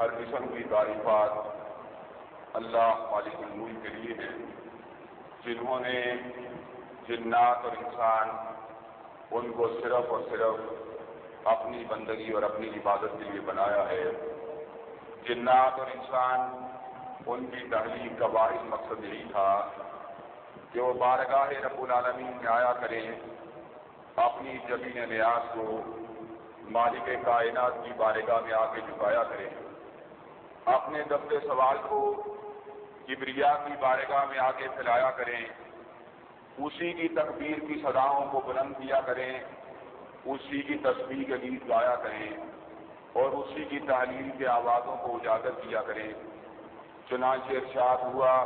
ہر قسم کی تعریفات اللہ مالک الملک کے لیے ہیں، جنہوں نے جنات اور انسان ان کو صرف اور صرف اپنی بندگی اور اپنی عبادت کے لیے بنایا ہے۔ جنات اور انسان ان کی تحریر کا واحد مقصد یہی تھا کہ وہ بارگاہ رب العالمین میں آیا کریں، اپنی زمین نیاز کو مالک کائنات کی بارگاہ میں آ کے جھکایا کریں۔ اپنے دفتے سوال کو کبریا کی بارگاہ میں آ کے پھیلایا کریں۔ اسی کی تقبیر کی صداؤں کو بلند کیا کریں۔ اسی کی تصویر کے گیت گایا کریں اور اسی کی تعلیم کے آوازوں کو اجاگر کیا کریں۔ چنانچہ ارشاد ہوا،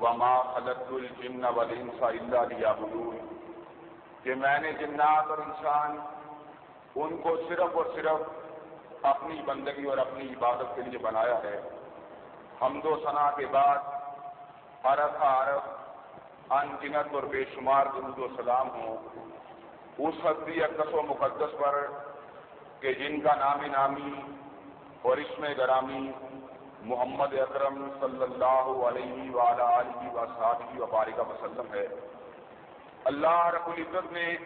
وما خلط الجن والانسا الا لیعبدون کہ میں نے جنات اور انسان ان کو صرف اور صرف اپنی بندگی اور اپنی عبادت کے لیے بنایا ہے۔ حمد و ثنا کے بعد عرف عرف ان گنت اور بے شمار درود و سلام ہوں۔ اس حدی اقدس و مقدس پر کہ جن کا نام نامی اور اس میں گرامی محمد اکرم صلی اللہ علیہ وعلا علیہ و صحابی و بارکہ وسلم ہے۔ اللہ رب العزت نے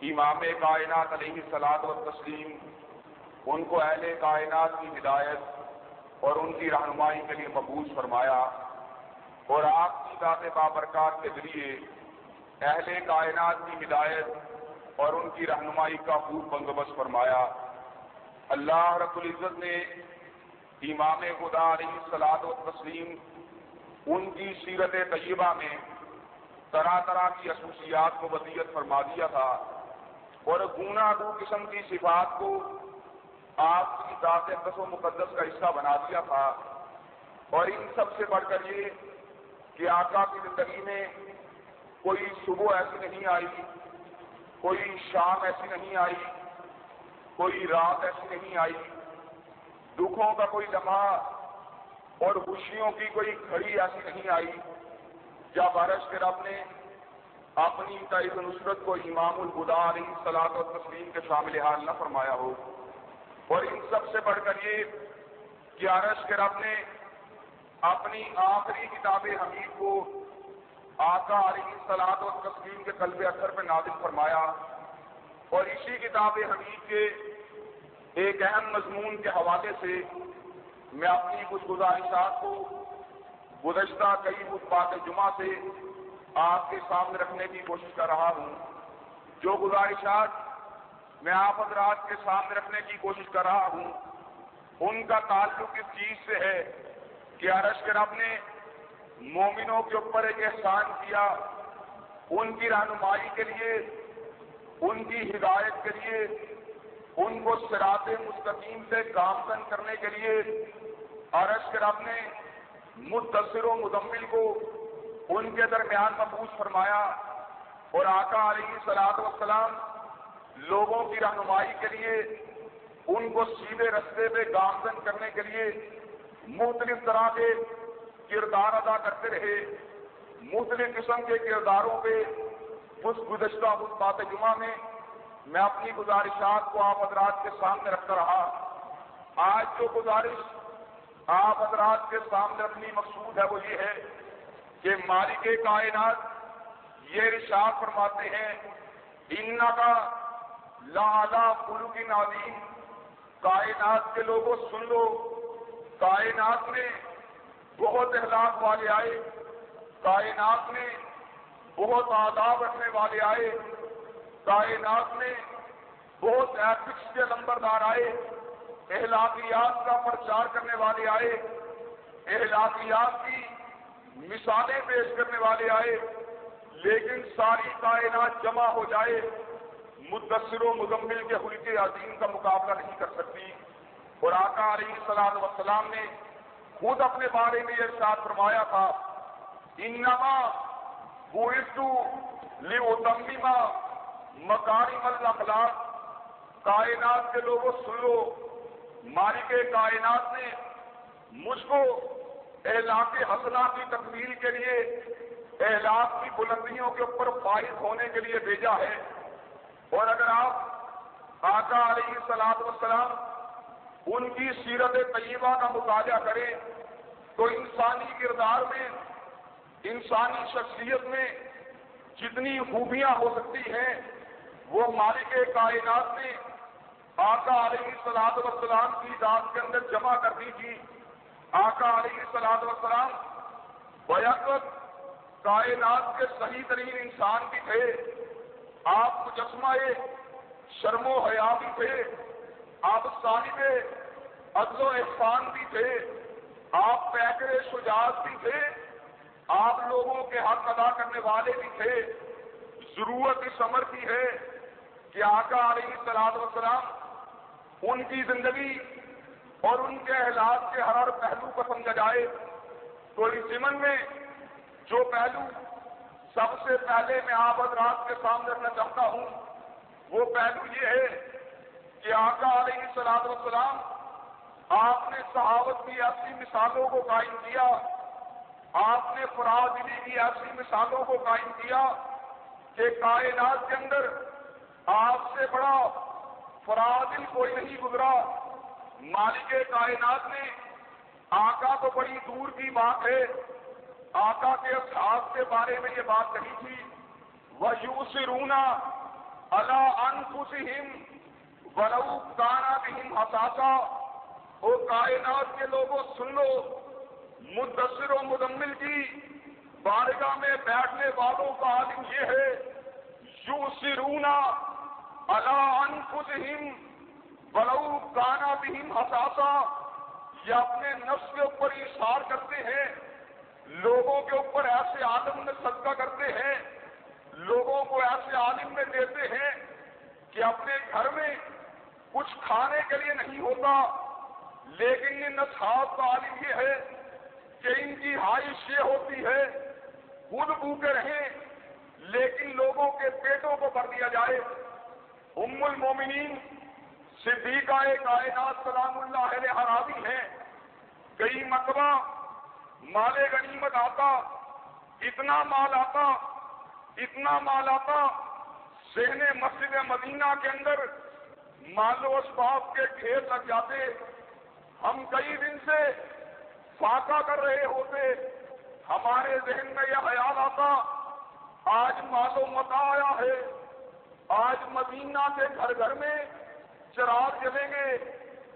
امام کائنات علیہ سلاد و تسلیم ان کو اہل کائنات کی ہدایت اور ان کی رہنمائی کے لیے مقبوض فرمایا اور آپ کی ذات بابرکات کے ذریعے اہل کائنات کی ہدایت اور ان کی رہنمائی کا خوب بندوبست فرمایا۔ اللہ رب العزت نے امام خدا علیہ سلاد و تسلیم ان کی سیرت طیبہ میں طرح طرح کی خصوصیات کو ودیت فرما دیا تھا اور گونا دو قسم کی صفات کو آپ کی ذات قص و مقدس کا حصہ بنا دیا تھا۔ اور ان سب سے بڑھ کر یہ کہ آقا کی زندگی میں کوئی صبح ایسی نہیں آئی، کوئی شام ایسی نہیں آئی، کوئی رات ایسی نہیں آئی۔ دکھوں کا کوئی لمحہ اور خوشیوں کی کوئی گھڑی ایسی نہیں آئی۔ جب عرش کے رب نے اپنی تعید نصرت کو امام الخدا علیہ سلاد و تسلیم کے شامل حال نہ فرمایا ہو اور ان سب سے بڑھ کر یہ کہ عرش کے رب نے اپنی آخری کتاب حمید کو آقا علیہ سلاد و تسلیم کے قلب اثر پہ نازل فرمایا اور اسی کتاب حمید کے ایک اہم مضمون کے حوالے سے میں اپنی کچھ گزارشات کو گزشتہ کئی خطبات جمعہ سے آپ کے سامنے رکھنے کی کوشش کر رہا ہوں۔ جو گزارشات میں آپ حضرات کے سامنے رکھنے کی کوشش کر رہا ہوں۔ ان کا تعلق اس چیز سے ہے کہ عرش کے رب نے مومنوں کے اوپر ایک احسان کیا۔ ان کی رہنمائی کے لیے، ان کی ہدایت کے لیے، ان کو سرات مستقیم سے گامزن کرنے کے لیے عرش کے رب نے متصر و مدمل کو ان کے درمیان محبوس فرمایا۔ اور آقا علیہ سلاد وسلام لوگوں کی رہنمائی کے لیے، ان کو سیدھے رستے پہ گامزن کرنے کے لیے مختلف طرح کے کردار ادا کرتے رہے۔ مختلف قسم کے کرداروں پہ اس گزشتہ اس بات جمعہ میں میں اپنی گزارشات کو آپ حضرات کے سامنے رکھتا رہا۔ آج جو گزارش آپ حضرات کے سامنے رکھنی مقصود ہے وہ یہ ہے کہ مالک کائنات یہ رشاد فرماتے ہیں ان کا لالا پلو کی نادیم کائنات کے لوگوں سن لو۔ کائنات میں بہت اخلاق والے آئے۔ کائنات میں بہت آداب رکھنے والے آئے۔ کائنات میں بہت ایتھکس کے نمبردار آئے۔ اخلاقیات کا پرچار کرنے والے آئے۔ اخلاقیات کی مثالیں پیش کرنے والے آئے۔ لیکن ساری کائنات جمع ہو جائے۔ مدثر و مزمل کے حلق عظیم کا مقابلہ نہیں کر سکتی۔ اور آقا علیہ السلام وسلام نے خود اپنے بارے میں یہ ارشاد فرمایا تھا، انما بوئتو لیوتمیما مکاری الاخلاق کائنات کے لوگوں سن لو، مالک کائنات نے مجھ کو اعلاق حسنا کی تکمیل کے لیے اعلاق کی بلندیوں کے اوپر فائز ہونے کے لیے بھیجا ہے۔ اور اگر آپ آقا علیہ سلاد وسلام ان کی سیرت طیبہ کا مطالعہ کریں، تو انسانی کردار میں، انسانی شخصیت میں جتنی خوبیاں ہو سکتی ہیں، وہ مالک کائنات نے آقا علیہ سلاد وسلام کی ذات کے اندر جمع کر دی تھی۔ آقا علیہ سلاد وسلام بیک کائنات کے صحیح ترین انسان بھی تھے۔ آپ مجسمہ شرم و حیا بھی تھے، آپ صاحب عدل و احسان بھی تھے، آپ پیکر شجاعت بھی تھے، آپ لوگوں کے حق ادا کرنے والے بھی تھے۔ ضرورت اس عمر کی ہے کہ آقا علیہ سلاد وسلام ان کی زندگی اور ان کے احلاط کے ہر ہر پہلو کو سمجھا جائے۔ تو اس زمن میں جو پہلو سب سے پہلے میں آپ حضرات کے سامنے رکھنا چاہتا ہوں، وہ پہلو یہ ہے کہ آقا علیہ سلاد وسلام آپ نے صحاوت کی ایسی مثالوں کو قائم کیا، آپ نے فرادلی کی ایسی مثالوں کو قائم کیا کہ کائنات کے اندر آپ سے بڑا فرادل کوئی نہیں گزرا۔ مالک کائنات نے آقا تو بڑی دور کی بات ہے۔ آقا کے اصحاب کے بارے میں یہ بات کہی تھی وہ یو سے رونا اللہ انفسم ولو کانا بہم حساسا۔ وہ کائنات کے لوگوں، سن لو، مدثر و مدمل کی بارگاہ میں بیٹھنے والوں کا عالم یہ ہے یو سرونا اللہ انفسم ولو کانا بہم حساسا۔ یہ اپنے نفس کے اوپر اشار کرتے ہیں لوگوں کے اوپر ایسے عالم میں صدقہ کرتے ہیں، لوگوں کو ایسے عالم میں دیتے ہیں کہ اپنے گھر میں کچھ کھانے کے لیے نہیں ہوتا۔ لیکن یہ نصحاب کا عالم یہ ہے کہ ان کی ہائش یہ ہوتی ہے، خود بھوکے رہیں، لیکن لوگوں کے پیٹوں کو کر دیا جائے۔ ام المومنین، صدیقہ کائنات، سلام اللہ علیہ حرابی ہیں۔ کئی مرتبہ مال غنیمت آتا، اتنا مال آتا، اتنا مال آتا سہن مسجد مدینہ کے اندر مال و اسباب کے کھیت لگ جاتے۔ ہم کئی دن سے فاقہ کر رہے ہوتے، ہمارے ذہن میں یہ خیال آتا، آج مال و متا آیا ہے، آج مدینہ کے گھر گھر میں چراغ جلیں گے،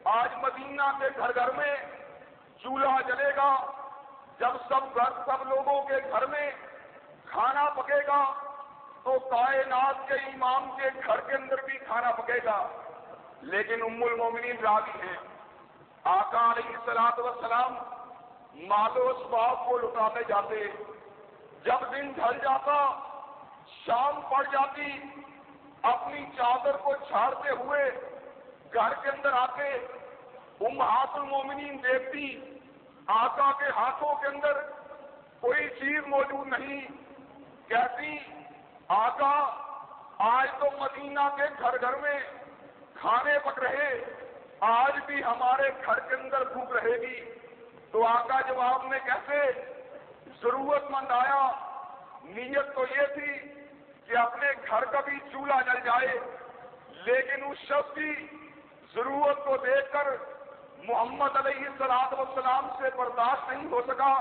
آج مدینہ کے گھر گھر میں چولہا جلے گا۔ جب سب گھر سب لوگوں کے گھر میں کھانا پکے گا، تو کائنات کے امام کے گھر کے اندر بھی کھانا پکے گا۔ لیکن ام المومنین راضی ہیں۔ آقا علیہ سلاد وسلام مال و اسباب کو لٹاتے جاتے۔ جب دن ڈھل جاتا، شام پڑ جاتی، اپنی چادر کو چھاڑتے ہوئے گھر کے اندر آتے، امہات المومنین دیکھتی۔ آقا کے ہاتھوں کے اندر کوئی چیز موجود نہیں۔ کہتی، آقا، آج تو مدینہ کے گھر گھر میں کھانے پک رہے، آج بھی ہمارے گھر کے اندر بھوک رہے گی۔ تو آقا جواب میں کیسے ضرورت مند آیا، نیت تو یہ تھی کہ اپنے گھر کا بھی چولہا جل جائے، لیکن اس شخص کی ضرورت کو دیکھ کر محمد علیہ سلاد وسلام سے برداشت نہیں ہو سکا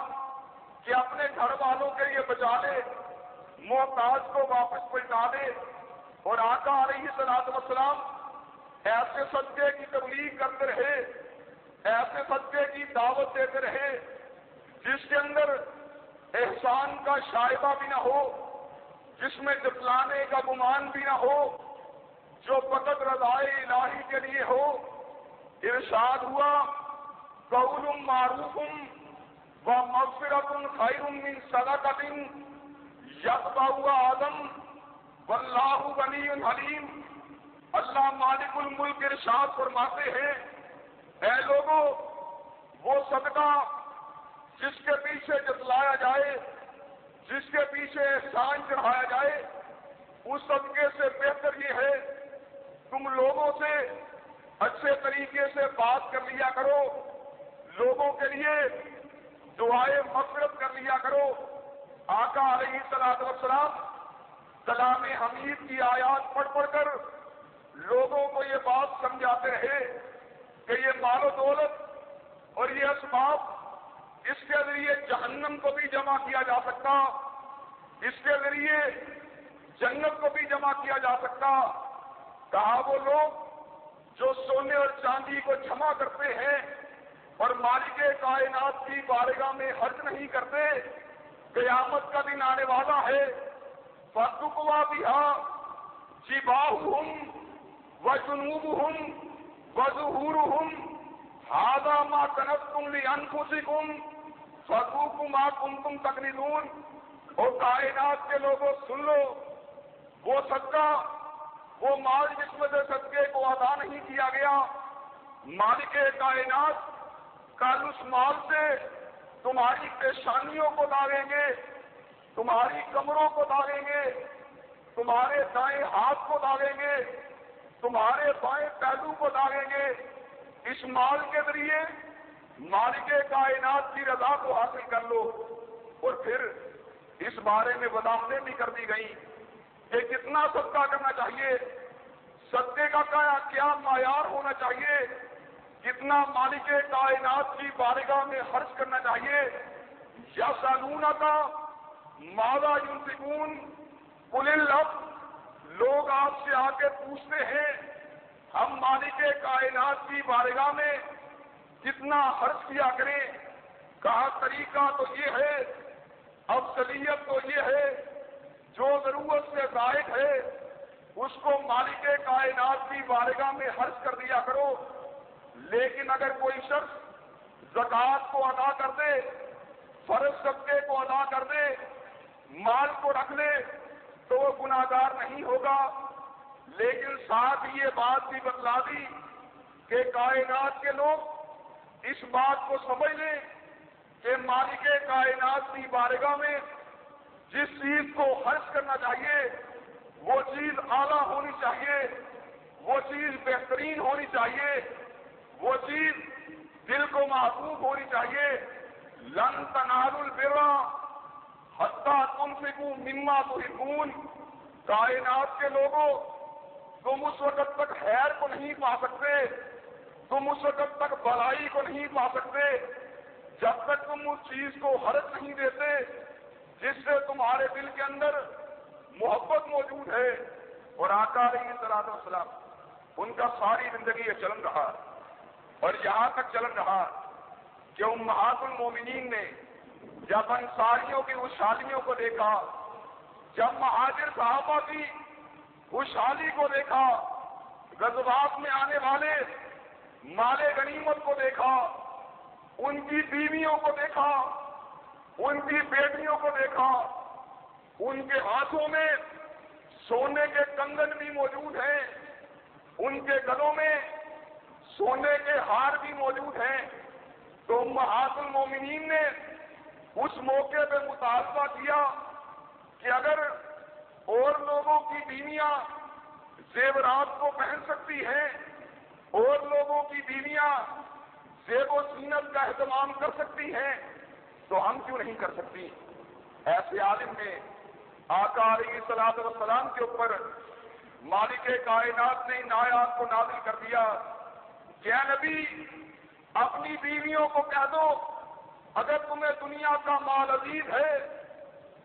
کہ اپنے گھر والوں کے لیے بچا لے، محتاج کو واپس پلٹا دے اور آقا علیہ سلاد وسلام ایسے صدقے کی تبلیغ کرتے رہے، ایسے صدقے کی دعوت دیتے رہے جس کے اندر احسان کا شائبہ بھی نہ ہو، جس میں جتلانے کا گمان بھی نہ ہو، جو فقط رضائے الہی کے لیے ہو ارشاد ہوا، قول معروف و مغفرت خیر من صدقت یقبا ہوا آدم۔ واللہ غنی حلیم۔ اللہ مالک الملک ارشاد فرماتے ہیں، اے لوگوں وہ صدقہ جس کے پیچھے جتلایا جائے، جس کے پیچھے احسان چڑھایا جائے، اس صدقے سے بہتر یہ ہے، تم لوگوں سے اچھے طریقے سے بات کر لیا کرو، لوگوں کے لیے دعائیں مفرت کر لیا کرو۔ آقا علیہ سلاد وسلام کلام حمید کی آیات پڑھ پڑھ کر لوگوں کو یہ بات سمجھاتے رہے کہ یہ مال و دولت اور یہ اسباب اس کے ذریعے جہنم کو بھی جمع کیا جا سکتا، اس کے ذریعے جنت کو بھی جمع کیا جا سکتا۔ کہا وہ لوگ جو سونے اور چاندی کو جمع کرتے ہیں اور مالک کائنات کی بارگاہ میں حرج نہیں کرتے، قیامت کا دن آنے والا ہے۔ فکوا بہا جی ہوں و جنوب ہوں و ظہور ہوں ہادا ماں کنت تم لی انفوسی کم فکو ماں کم تم تکنیدون اور کائنات کے لوگوں، سن لو، وہ صدقہ وہ مال جس میں سے صدقے کو ادا نہیں کیا گیا، مالک کائنات کل اس مال سے تمہاری پیشانیوں کو داغیں گے، تمہاری کمروں کو داغیں گے، تمہارے دائیں ہاتھ کو داغیں گے، تمہارے بائیں پہلو کو داغیں گے۔ اس مال کے ذریعے مالک کائنات کی رضا کو حاصل کر لو۔ اور پھر اس بارے میں وضاحتیں بھی کر دی گئیں۔ کہ کتنا صدقہ کرنا چاہیے؟ صدقے کا کیا معیار ہونا چاہیے؟ کتنا مالک کائنات کی بارگاہ میں خرچ کرنا چاہیے؟ یا سالون کا؟ مادہ یونسکون پل لوگ آپ سے آ کے پوچھتے ہیں، ہم مالک کائنات کی بارگاہ میں کتنا خرچ کیا کریں؟ کہا طریقہ تو یہ ہے، افضلیت تو یہ ہے جو ضرورت سے زائد ہے، اس کو مالک کائنات کی بارگاہ میں خرچ کر دیا کرو۔ لیکن اگر کوئی شخص زکات کو ادا کر دے، فرض صدقے کو ادا کر دے، مال کو رکھ لے، تو وہ گناگار نہیں ہوگا۔ لیکن ساتھ یہ بات بھی بتلا دی کہ کائنات کے لوگ اس بات کو سمجھ لیں کہ مالک کائنات کی بارگاہ میں جس چیز کو خرچ کرنا چاہیے، وہ چیز اعلیٰ ہونی چاہیے، وہ چیز بہترین ہونی چاہیے، وہ چیز دل کو محبوب ہونی چاہیے۔ لن تنال البرا حتہ تم سے کو مما تو ہی کائنات کے لوگوں تم اس وقت تک خیر کو نہیں پا سکتے، تم اس وقت تک بلائی کو نہیں پا سکتے۔ جب تک تم اس چیز کو حرج نہیں دیتے جس سے تمہارے دل کے اندر محبت موجود ہے اور آکار علیہ صلاح السلام ان کا ساری زندگی یہ چلن رہا اور یہاں تک چلن رہا کہ امہات المومنین نے جب انصاریوں کی خوشحالیوں کو دیکھا، جب مہاجر صحابہ کی خوشحالی کو دیکھا، غزوات میں آنے والے مال غنیمت کو دیکھا، ان کی بیویوں کو دیکھا ان کی بیٹیوں کو دیکھا۔ ان کے ہاتھوں میں سونے کے کنگن بھی موجود ہیں۔ ان کے گلوں میں سونے کے ہار بھی موجود ہیں۔ تو محاط المومنین نے اس موقع پہ مطالبہ کیا کہ اگر اور لوگوں کی بیویاں زیورات کو پہن سکتی ہیں، اور لوگوں کی بیویاں زیب و سینت کا اہتمام کر سکتی ہیں تو ہم کیوں نہیں کر سکتی؟ ایسے عالم نے آقا علیہ صلاح وسلام کے اوپر مالک کائنات نے نایات کو نازل کر دیا۔ کیا نبی، اپنی بیویوں کو کہہ دو، اگر تمہیں دنیا کا مال عزیز ہے،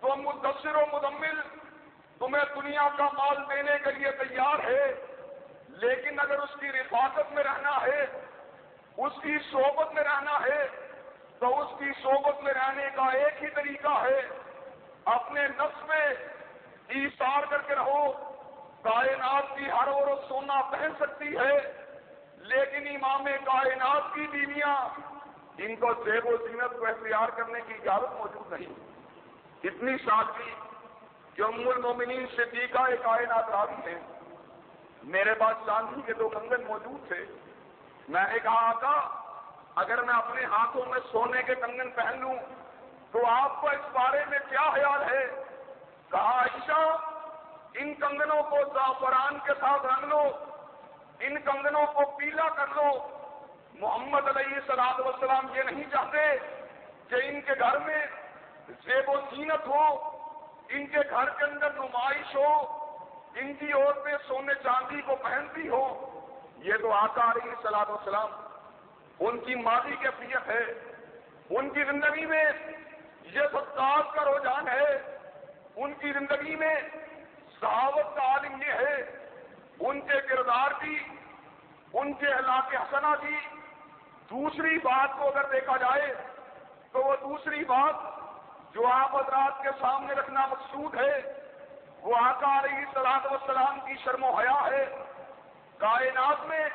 تو مدثر و مدمل تمہیں دنیا کا مال دینے کے لیے تیار ہے۔ لیکن اگر اس کی رفاقت میں رہنا ہے، اس کی صحبت میں رہنا ہے تو اس کی صحبت میں رہنے کا ایک ہی طریقہ ہے، اپنے نفس میں ایسار کر کے رہو۔ کائنات کی ہر اور سونا پہن سکتی ہے، لیکن امام کائنات کی بیویاں ان کو زیب و زینت کو اختیار کرنے کی اجازت موجود نہیں۔ اتنی سادگی کہ ام المومنین صدیقہ کائنات راوی ہیں۔ میرے پاس چاندی کے دو کنگن موجود تھے۔ میں نے کہا آقا اگر میں اپنے ہاتھوں میں سونے کے کنگن پہن لوں، تو آپ کو اس بارے میں کیا خیال ہے؟ کہا، عائشہ، ان کنگنوں کو زعفران کے ساتھ رنگ لو، ان کنگنوں کو پیلا کر لو۔ محمد علیہ سلاد وسلام یہ نہیں چاہتے کہ ان کے گھر میں زیب و زینت ہو، ان کے گھر کے اندر نمائش ہو، ان کی عورتیں سونے چاندی کو پہنتی ہو یہ تو آقا علیہ سلاد وسلام ان کی ماضی کیفیت ہے؟ ان کی زندگی میں یہ ستاس کا رجحان ہے۔ ان کی زندگی میں صحاوت کا عالم یہ ہے۔ ان کے کردار کی ان کے علاقے حسنا کی دوسری بات کو اگر دیکھا جائے تو وہ دوسری بات جو آپ حضرات کے سامنے رکھنا مقصود ہے، وہ آقا علیہ سلاد وسلام کی شرم و حیا ہے۔ کائنات میں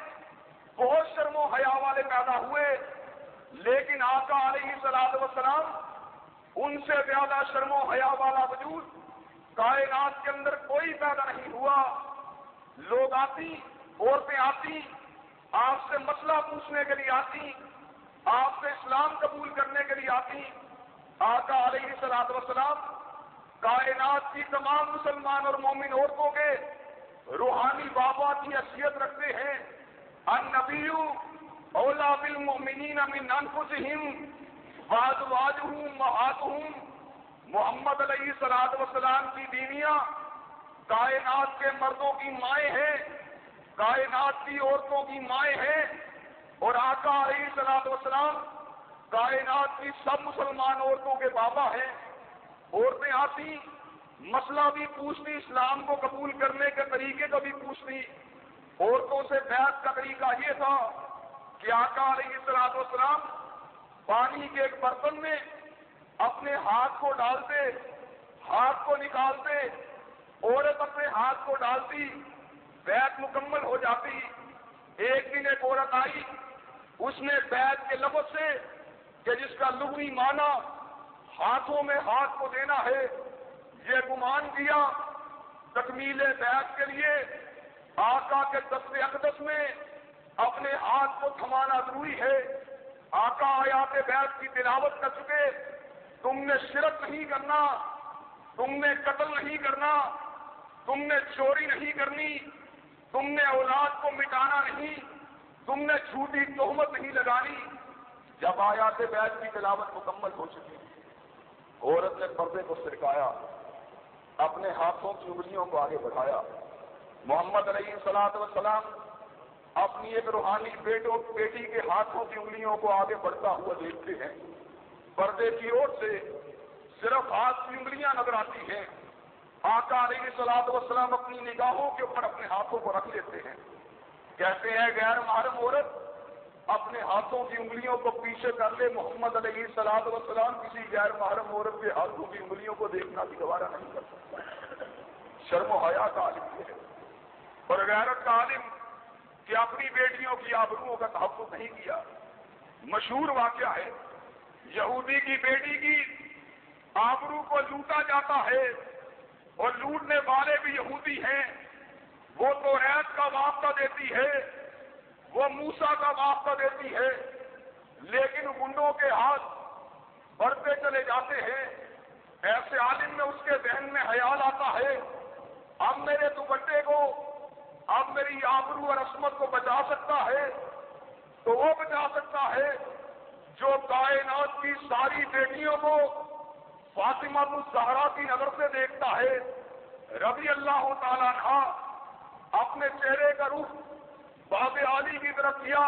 بہت شرم و حیا والے پیدا ہوئے۔ لیکن آقا علیہ سلاد وسلام ان سے زیادہ شرم و حیا والا وجود کائنات کے اندر کوئی پیدا نہیں ہوا۔ لوگ آتی، عورتیں آتی، آپ سے مسئلہ پوچھنے کے لیے آتی، آپ سے اسلام قبول کرنے کے لیے آتی۔ آقا علیہ سلاد وسلام کائنات کی تمام مسلمان اور مومن عورتوں کے روحانی بابا کی حیثیت رکھتے ہیں۔ ان نبی اولا بالمؤمنین من انفسہم واج واج ہوں محات ہوں محمد علیہ سلاد وسلام کی بیویاں کائنات کے مردوں کی مائیں ہیں، کائنات کی عورتوں کی مائیں ہیں اور آقا علیہ سلاد وسلام کائنات کی سب مسلمان عورتوں کے بابا ہیں۔ عورتیں آتی، مسئلہ بھی پوچھتی، اسلام کو قبول کرنے کے طریقے کو بھی پوچھتی۔ عورتوں سے بحث کا طریقہ یہ تھا کہ آقا علیہ سلاد وسلام پانی کے ایک برتن میں اپنے ہاتھ کو ڈالتے، ہاتھ کو نکالتے، عورت اپنے ہاتھ کو ڈالتی، بیت مکمل ہو جاتی۔ ایک دن ایک عورت آئی، اس نے بیت کے لفظ سے کہ جس کا لغوی معنی ہاتھوں میں ہاتھ کو دینا ہے، یہ گمان کیا تکمیل بیت کے لیے آقا کے دست اقدس میں اپنے ہاتھ کو تھمانا ضروری ہے۔ آقا آیات بیت کی تلاوت کر چکے۔ تم نے شرک نہیں کرنا، تم نے قتل نہیں کرنا، تم نے چوری نہیں کرنی، تم نے اولاد کو مٹانا نہیں، تم نے جھوٹی تہمت نہیں لگانی۔ جب آیات بیت کی تلاوت مکمل ہو چکی، عورت نے پردے کو سرکایا، اپنے ہاتھوں کی انگلیوں کو آگے بڑھایا۔ محمد علیہ سلاد وسلام اپنی ایک روحانی بیٹوں بیٹی کے ہاتھوں کی انگلیوں کو آگے بڑھتا ہوا دیکھتے ہیں۔ پردے کی اوٹ سے صرف ہاتھ کی انگلیاں نظر آتی ہیں۔ آقا علیہ سلاد وسلام اپنی نگاہوں کے اوپر اپنے ہاتھوں کو رکھ لیتے ہیں۔ کہتے ہیں، غیر محرم عورت، اپنے ہاتھوں کی انگلیوں کو پیچھے کر لے۔ محمد علیہ سلاد وسلام کسی غیر محرم عورت کے ہاتھوں کی انگلیوں کو دیکھنا بھی دوبارہ نہیں کر سکتا۔ شرم و حیا کا عالم ہے۔ اور غیرت کا عالم کہ اپنی بیٹیوں کی آبروؤں کا تحفظ نہیں کیا۔ مشہور واقعہ ہے، یہودی کی بیٹی کی آبرو کو لوٹا جاتا ہے اور لوٹنے والے بھی یہودی ہیں۔ وہ تو ریت کا واسطہ دیتی ہے، وہ موسا کا واسطہ دیتی ہے، لیکن گنڈوں کے ہاتھ بڑھتے چلے جاتے ہیں۔ ایسے عالم میں اس کے ذہن میں خیال آتا ہے، اب میرے دوپٹے کو اب میری آبرو اور عصمت کو بچا سکتا ہے، تو وہ بچا سکتا ہے جو کائنات کی ساری بیٹیوں کو فاطمہ الزہرا کی نظر سے دیکھتا ہے۔ ربی اللہ تعالیٰ تھا اپنے چہرے کا رخ باب علی کی طرف کیا۔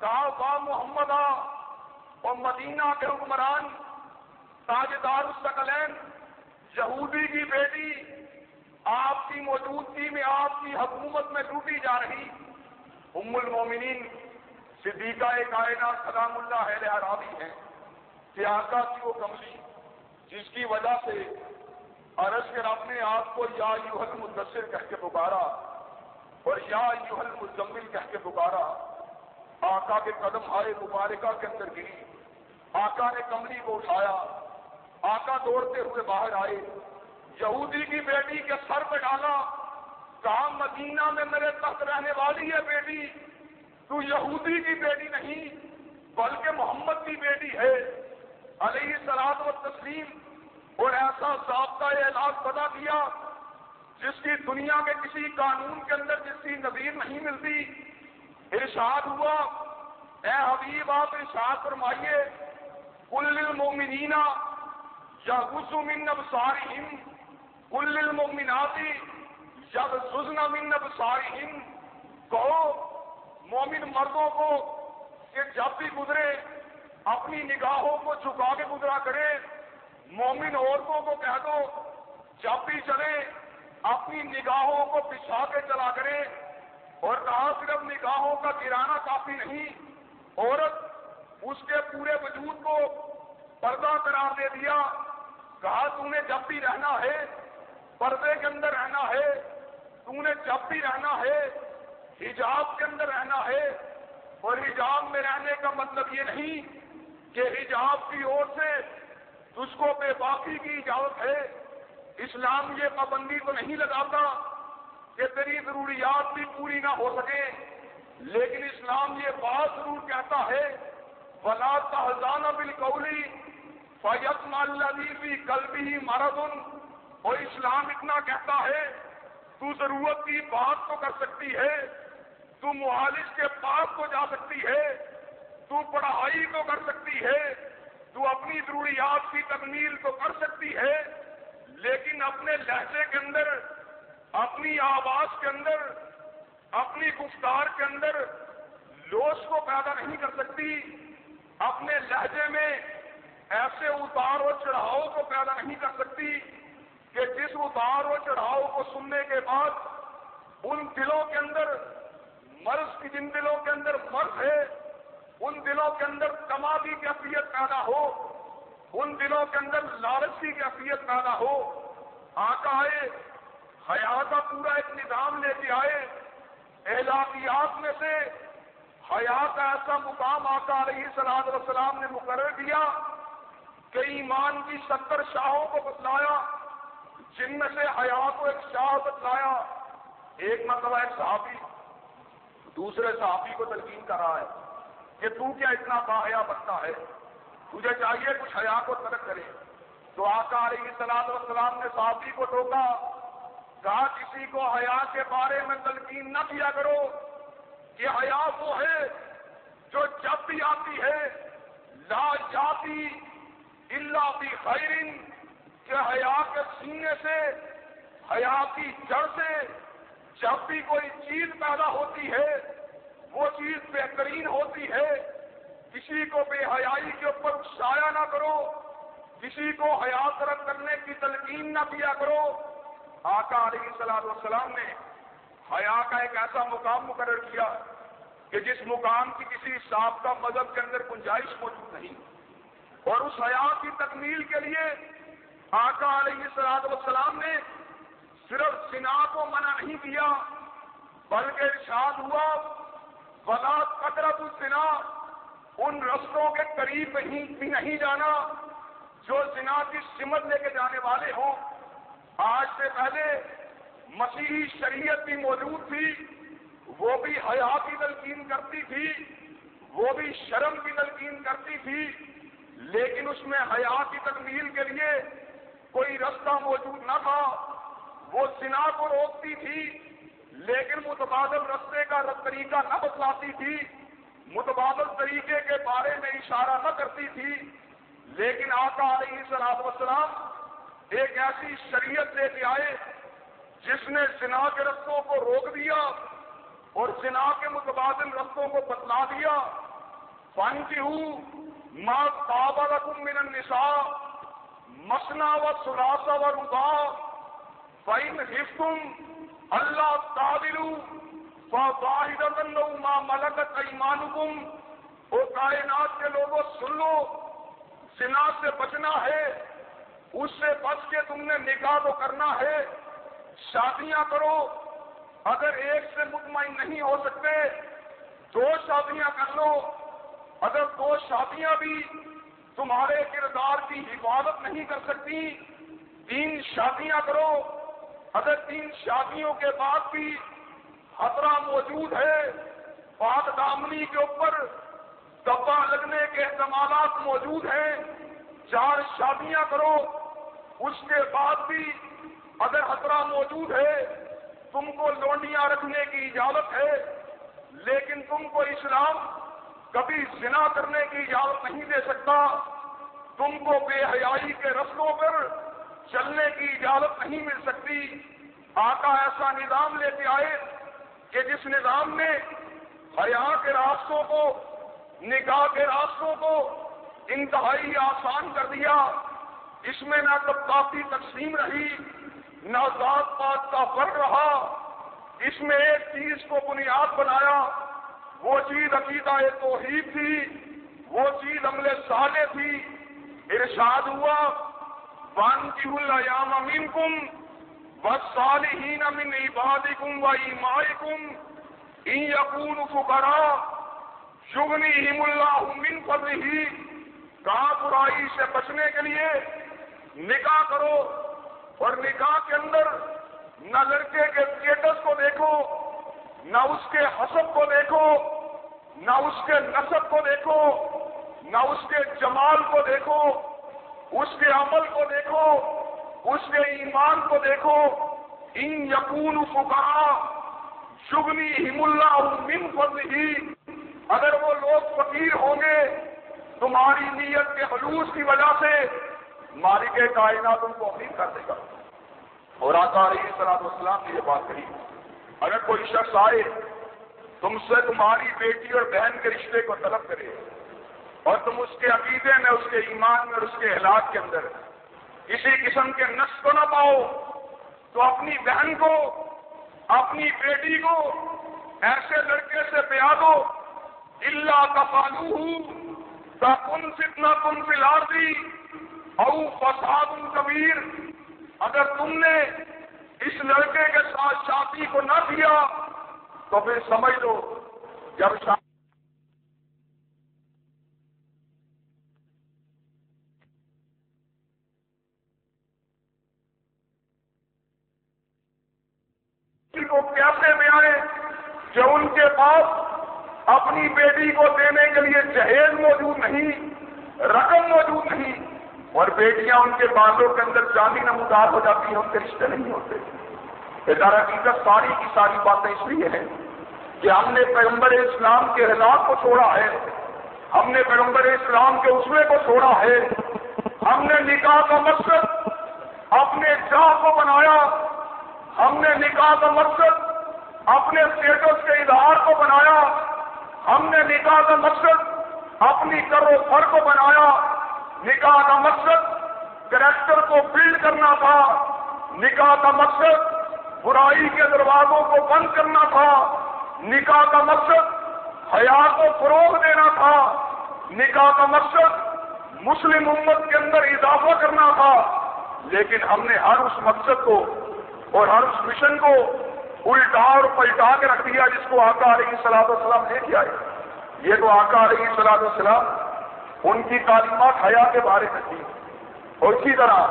کہا با محمد اور مدینہ کے حکمران، تاجدار السکلین یہودی کی بیٹی آپ کی موجودگی میں آپ کی حکومت میں ڈوبی جا رہی۔ ام المومنین، صدیقہ کائنات سلام اللہ ہے راوی ہے کہ کی وہ کملی، جس کی وجہ سے عرض کے رب نے آپ کو یا یوہل مدثر کہہ کے پکارا اور یا یوہل مزمل کہہ کے پکارا۔ آقا کے قدم آئے، مبارکہ کے اندر گری۔ آقا نے کملی کو اٹھایا۔ آقا دوڑتے ہوئے باہر آئے۔ یہودی کی بیٹی کے سر پہ ڈالا، کہا، مدینہ میں میرے تخت رہنے والی ہے بیٹی۔ تو یہودی کی بیٹی نہیں، بلکہ محمد کی بیٹی ہے۔ علیہ سلاد و تسلیم اور ایسا ضابطہ علاج بتا دیا، جس کی دنیا کے کسی قانون کے اندر جس کی نظیر نہیں ملتی۔ ارشاد ہوا، اے حبیب، آپ ارشاد فرمائیے کل المومنینا یا من ابصارہم۔ کل المومناتی جب سزنا من ابصارہم، کہو، مومن مردوں کو کہ جب بھی گزرے، اپنی نگاہوں کو جھکا کے گزرا کرے، مومن عورتوں کو کہہ دو، جب بھی چلے، اپنی نگاہوں کو پچھا کے چلا کرے۔ اور کہا صرف نگاہوں کا گرانا کافی نہیں، عورت اس کے پورے وجود کو پردہ قرار دے دیا، کہا تم نے جب بھی رہنا ہے پردے کے اندر رہنا ہے، تم نے جب بھی رہنا ہے، حجاب کے اندر رہنا ہے۔ اور حجاب میں رہنے کا مطلب یہ نہیں کہ حجاب کی اور سے اس کو بے باقی کی اجازت ہے۔ اسلام یہ پابندی تو نہیں لگاتا کہ تیری ضروریات بھی پوری نہ ہو سکے لیکن اسلام یہ بات ضرور کہتا ہے بلا تحزان بل قولی فیت مالدی بھی کل بھی مارادن اور اسلام اتنا کہتا ہے، تو ضرورت کی بات تو کر سکتی ہے، تو معالج کے پاس تو جا سکتی ہے، تو پڑھائی تو کر سکتی ہے، تو اپنی ضروریات کی تکمیل تو کر سکتی ہے، لیکن اپنے لہجے کے اندر، اپنی آواز کے اندر، اپنی گفتار کے اندر لوش کو پیدا نہیں کر سکتی۔ اپنے لہجے میں ایسے اتار و چڑھاؤ کو پیدا نہیں کر سکتی کہ جس اتار و چڑھاؤ کو سننے کے بعد ان دلوں کے اندر مرض کی جن دلوں کے اندر مرض ہے، ان دلوں کے اندر کمادی کیفیت پیدا ہو، ان دلوں کے اندر لالچی کیفیت پیدا ہو، آقا آئے، حیات کا پورا ایک نظام لے کے آئے احلاقیات میں سے حیات کا ایسا مقام آقا علیہ سلاد وسلام نے مقرر کیا کہ ایمان کی ستر شاہوں کو بتلایا جن میں سے حیات کو ایک شاہ بتلایا، ایک مرتبہ ایک صحابی، دوسرے صحابی کو تلقین کر رہا ہے کہ تو کیا اتنا باحیا بنتا ہے؟ تجھے چاہیے کچھ حیا کو ترک کرے۔ تو آقا علیہ سلاد وسلام نے صحابی کو ٹوکا، کہا، کسی کو حیا کے بارے میں تلقین نہ کیا کرو کہ حیا وہ ہے جو جب بھی آتی ہے، لا جاتی اللہ بھی خیرن کہ حیا کے سینے سے، حیا کی جڑ سے جب بھی کوئی چیز پیدا ہوتی ہے، وہ چیز بہترین ہوتی ہے۔ کسی کو بے حیائی کے اوپر سایہ نہ کرو، کسی کو حیات رد کرنے کی تلقین نہ کیا کرو۔ آقا علیہ السلام والسلام نے حیا کا ایک ایسا مقام مقرر کیا کہ جس مقام کی کسی سابقہ مذہب کے اندر گنجائش موجود نہیں۔ اور اس حیا کی تکمیل کے لیے آقا علیہ السلام والسلام نے صرف سنا کو منع نہیں کیا، بلکہ ارشاد ہوا بلا قدرت السنا ان رستوں کے قریب بھی نہیں جانا جو سنا کی سمت لے کے جانے والے ہوں۔ آج سے پہلے مسیحی شریعت بھی موجود تھی، وہ بھی حیا کی تلقین کرتی تھی، وہ بھی شرم کی تلقین کرتی تھی، لیکن اس میں حیا کی تکمیل کے لیے کوئی رستہ موجود نہ تھا۔ وہ سنا کو روکتی تھی، لیکن متبادل رستے کا طریقہ نہ بتلاتی تھی۔ متبادل طریقے کے بارے میں اشارہ نہ کرتی تھی۔ لیکن آقا علیہ السلام وسلام ایک ایسی شریعت لے کے آئے، جس نے سنا کے رستوں کو روک دیا اور سنا کے متبادل رستوں کو بتلا دیا۔ فن کی ہوں ماں بابا رقم من النساء مسنا و سلاسا و ربا فائن ہفتم اللہ تعدل واحد ماں ملکت ایمانکم او کائنات کے لوگوں، سن لو، سنا سے بچنا ہے، اس سے بچ کے تم نے نکاح تو کرنا ہے۔ شادیاں کرو، اگر ایک سے مطمئن نہیں ہو سکتے، دو شادیاں کر لو۔ اگر دو شادیاں بھی تمہارے کردار کی حفاظت نہیں کر سکتی۔ تین شادیاں کرو۔ اگر تین شادیوں کے بعد بھی خطرہ موجود ہے۔ پاک دامنی کے اوپر دبا لگنے کے احتمالات موجود ہیں۔ چار شادیاں کرو۔ اس کے بعد بھی اگر خطرہ موجود ہے، تم کو لونڈیاں رکھنے کی اجازت ہے، لیکن تم کو اسلام کبھی زنا کرنے کی اجازت نہیں دے سکتا۔ تم کو بے حیائی کے رستوں پر چلنے کی اجازت نہیں مل سکتی۔ آقا ایسا نظام لے کے آئے کہ جس نظام نے حیا کے راستوں کو، نکاح کے راستوں کو انتہائی آسان کر دیا۔ اس میں نہ طبقاتی تقسیم رہی، نہ ذات پات کا فرق رہا۔ اس میں ایک چیز کو بنیاد بنایا۔ وہ چیز عقیدہ توحید تھی، وہ چیز عمل سالے تھی۔ ارشاد ہوا بان کی الام امین کم بس صالحین من عبادکم و ایمائکم ان یقون فقرا شگنی ہم اللہ من فضلہ کہا برائی سے بچنے کے لیے نکاح کرو اور نکاح کے اندر نہ لڑکے کے اسٹیٹس کو دیکھو۔ نہ اس کے حسب کو دیکھو، نہ اس کے نصب کو دیکھو، نہ اس کے جمال کو دیکھو، اس کے عمل کو دیکھو، اس کے ایمان کو دیکھو۔ ان یقون فکا شگنی ہم اللہ من فضل ہی اگر وہ لوگ فقیر ہوں گے، تمہاری نیت کے حلوس کی وجہ سے مالک کائنات ان کو امیر کر دے گا۔ اور آتا رہی صلاح السلام نے یہ بات کہی۔ اگر کوئی شخص آئے تم سے تمہاری بیٹی اور بہن کے رشتے کو طلب کرے اور تم اس کے عقیدے میں، اس کے ایمان میں اور اس کے حالات کے اندر کسی قسم کے نس کو نہ پاؤ تو اپنی بہن کو، اپنی بیٹی کو ایسے لڑکے سے پیا دو اللہ کا پالو ہوں کن فتنا کن فلار دی او فساد کبیر اگر تم نے اس لڑکے کے ساتھ شادی کو نہ دیا تو پھر سمجھ لو جب شادی کو پیسے میں آئے جو ان کے پاس اپنی بیٹی کو دینے کے لیے جہیز موجود نہیں، رقم موجود نہیں اور بیٹیاں ان کے بالوں کے اندر چاندی نمودار ہو جاتی ہیں، ان کے رشتے نہیں ہوتے۔ ادارہ حقیقت ساری کی ساری باتیں اس لیے ہیں کہ ہم نے پیغمبر اسلام کے حالات کو چھوڑا ہے۔ ہم نے پیغمبر اسلام کے اسوے کو چھوڑا ہے۔ ہم نے نکاح کا مقصد اپنے جا کو بنایا۔ ہم نے نکاح کا مقصد اپنے اسٹیٹس کے اظہار کو بنایا۔ ہم نے نکاح کا مقصد اپنی کرو فر کو بنایا۔ نکاح کا مقصد کریکٹر کو بلڈ کرنا تھا، نکاح کا مقصد برائی کے دروازوں کو بند کرنا تھا، نکاح کا مقصد حیا کو فروغ دینا تھا، نکاح کا مقصد مسلم امت کے اندر اضافہ کرنا تھا۔ لیکن ہم نے ہر اس مقصد کو اور ہر اس مشن کو الٹا اور پلٹا کے رکھ دیا، جس کو آقا علیہ سلاد والسلام لے کے آئے یہ تو آقا علیہ سلاد والسلام ان کی تعلیمات حیا کے بارے میں تھی۔ اور اسی طرح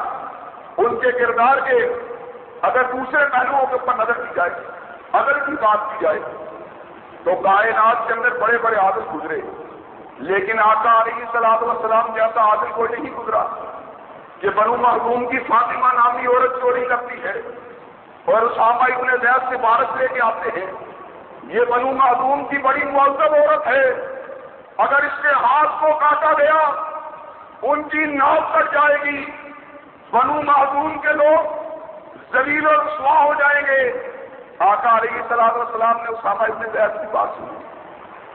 ان کے کردار کے اگر دوسرے پہلوؤں کے اوپر نظر کی جائے، اگر کی بات کی جائے، تو کائنات کے اندر بڑے بڑے عادل گزرے۔ لیکن آقا علیہ سلاد والسلام جیسا عادل کوئی نہیں گزرا کہ بنو محروم کی فاطمہ نامی عورت چوری کرتی ہے اور اسامہ ابن زید سے بارش لے کے آتے ہیں۔ یہ بنو معدوم کی بڑی معذب عورت ہے۔ اگر اس کے ہاتھ کو کاٹا گیا، ان کی ناؤ کٹ جائے گی۔ بنو معدوم کے لوگ زلیل اور رسوا ہو جائیں گے۔ آقا علیہ صلاح السلام نے اسامہ ابن زید کی بات سنی۔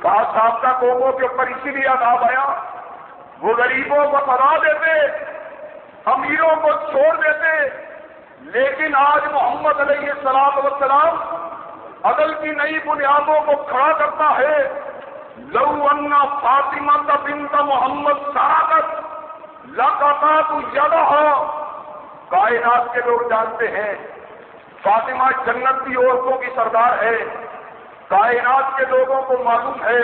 کہا، سابقہ قوموں کے اوپر اسی لیے عذاب آیا۔ وہ غریبوں کو پڑا دیتے، امیروں کو چھوڑ دیتے۔ لیکن آج محمد علیہ السلام وسلام عدل کی نئی بنیادوں کو کھڑا کرتا ہے۔ لو فاطمہ کا بنت محمد سراغت لگاتا تو یادہ کائنات کے لوگ جانتے ہیں، فاطمہ جنت کی عورتوں کی سردار ہے، کائنات کے لوگوں کو معلوم ہے،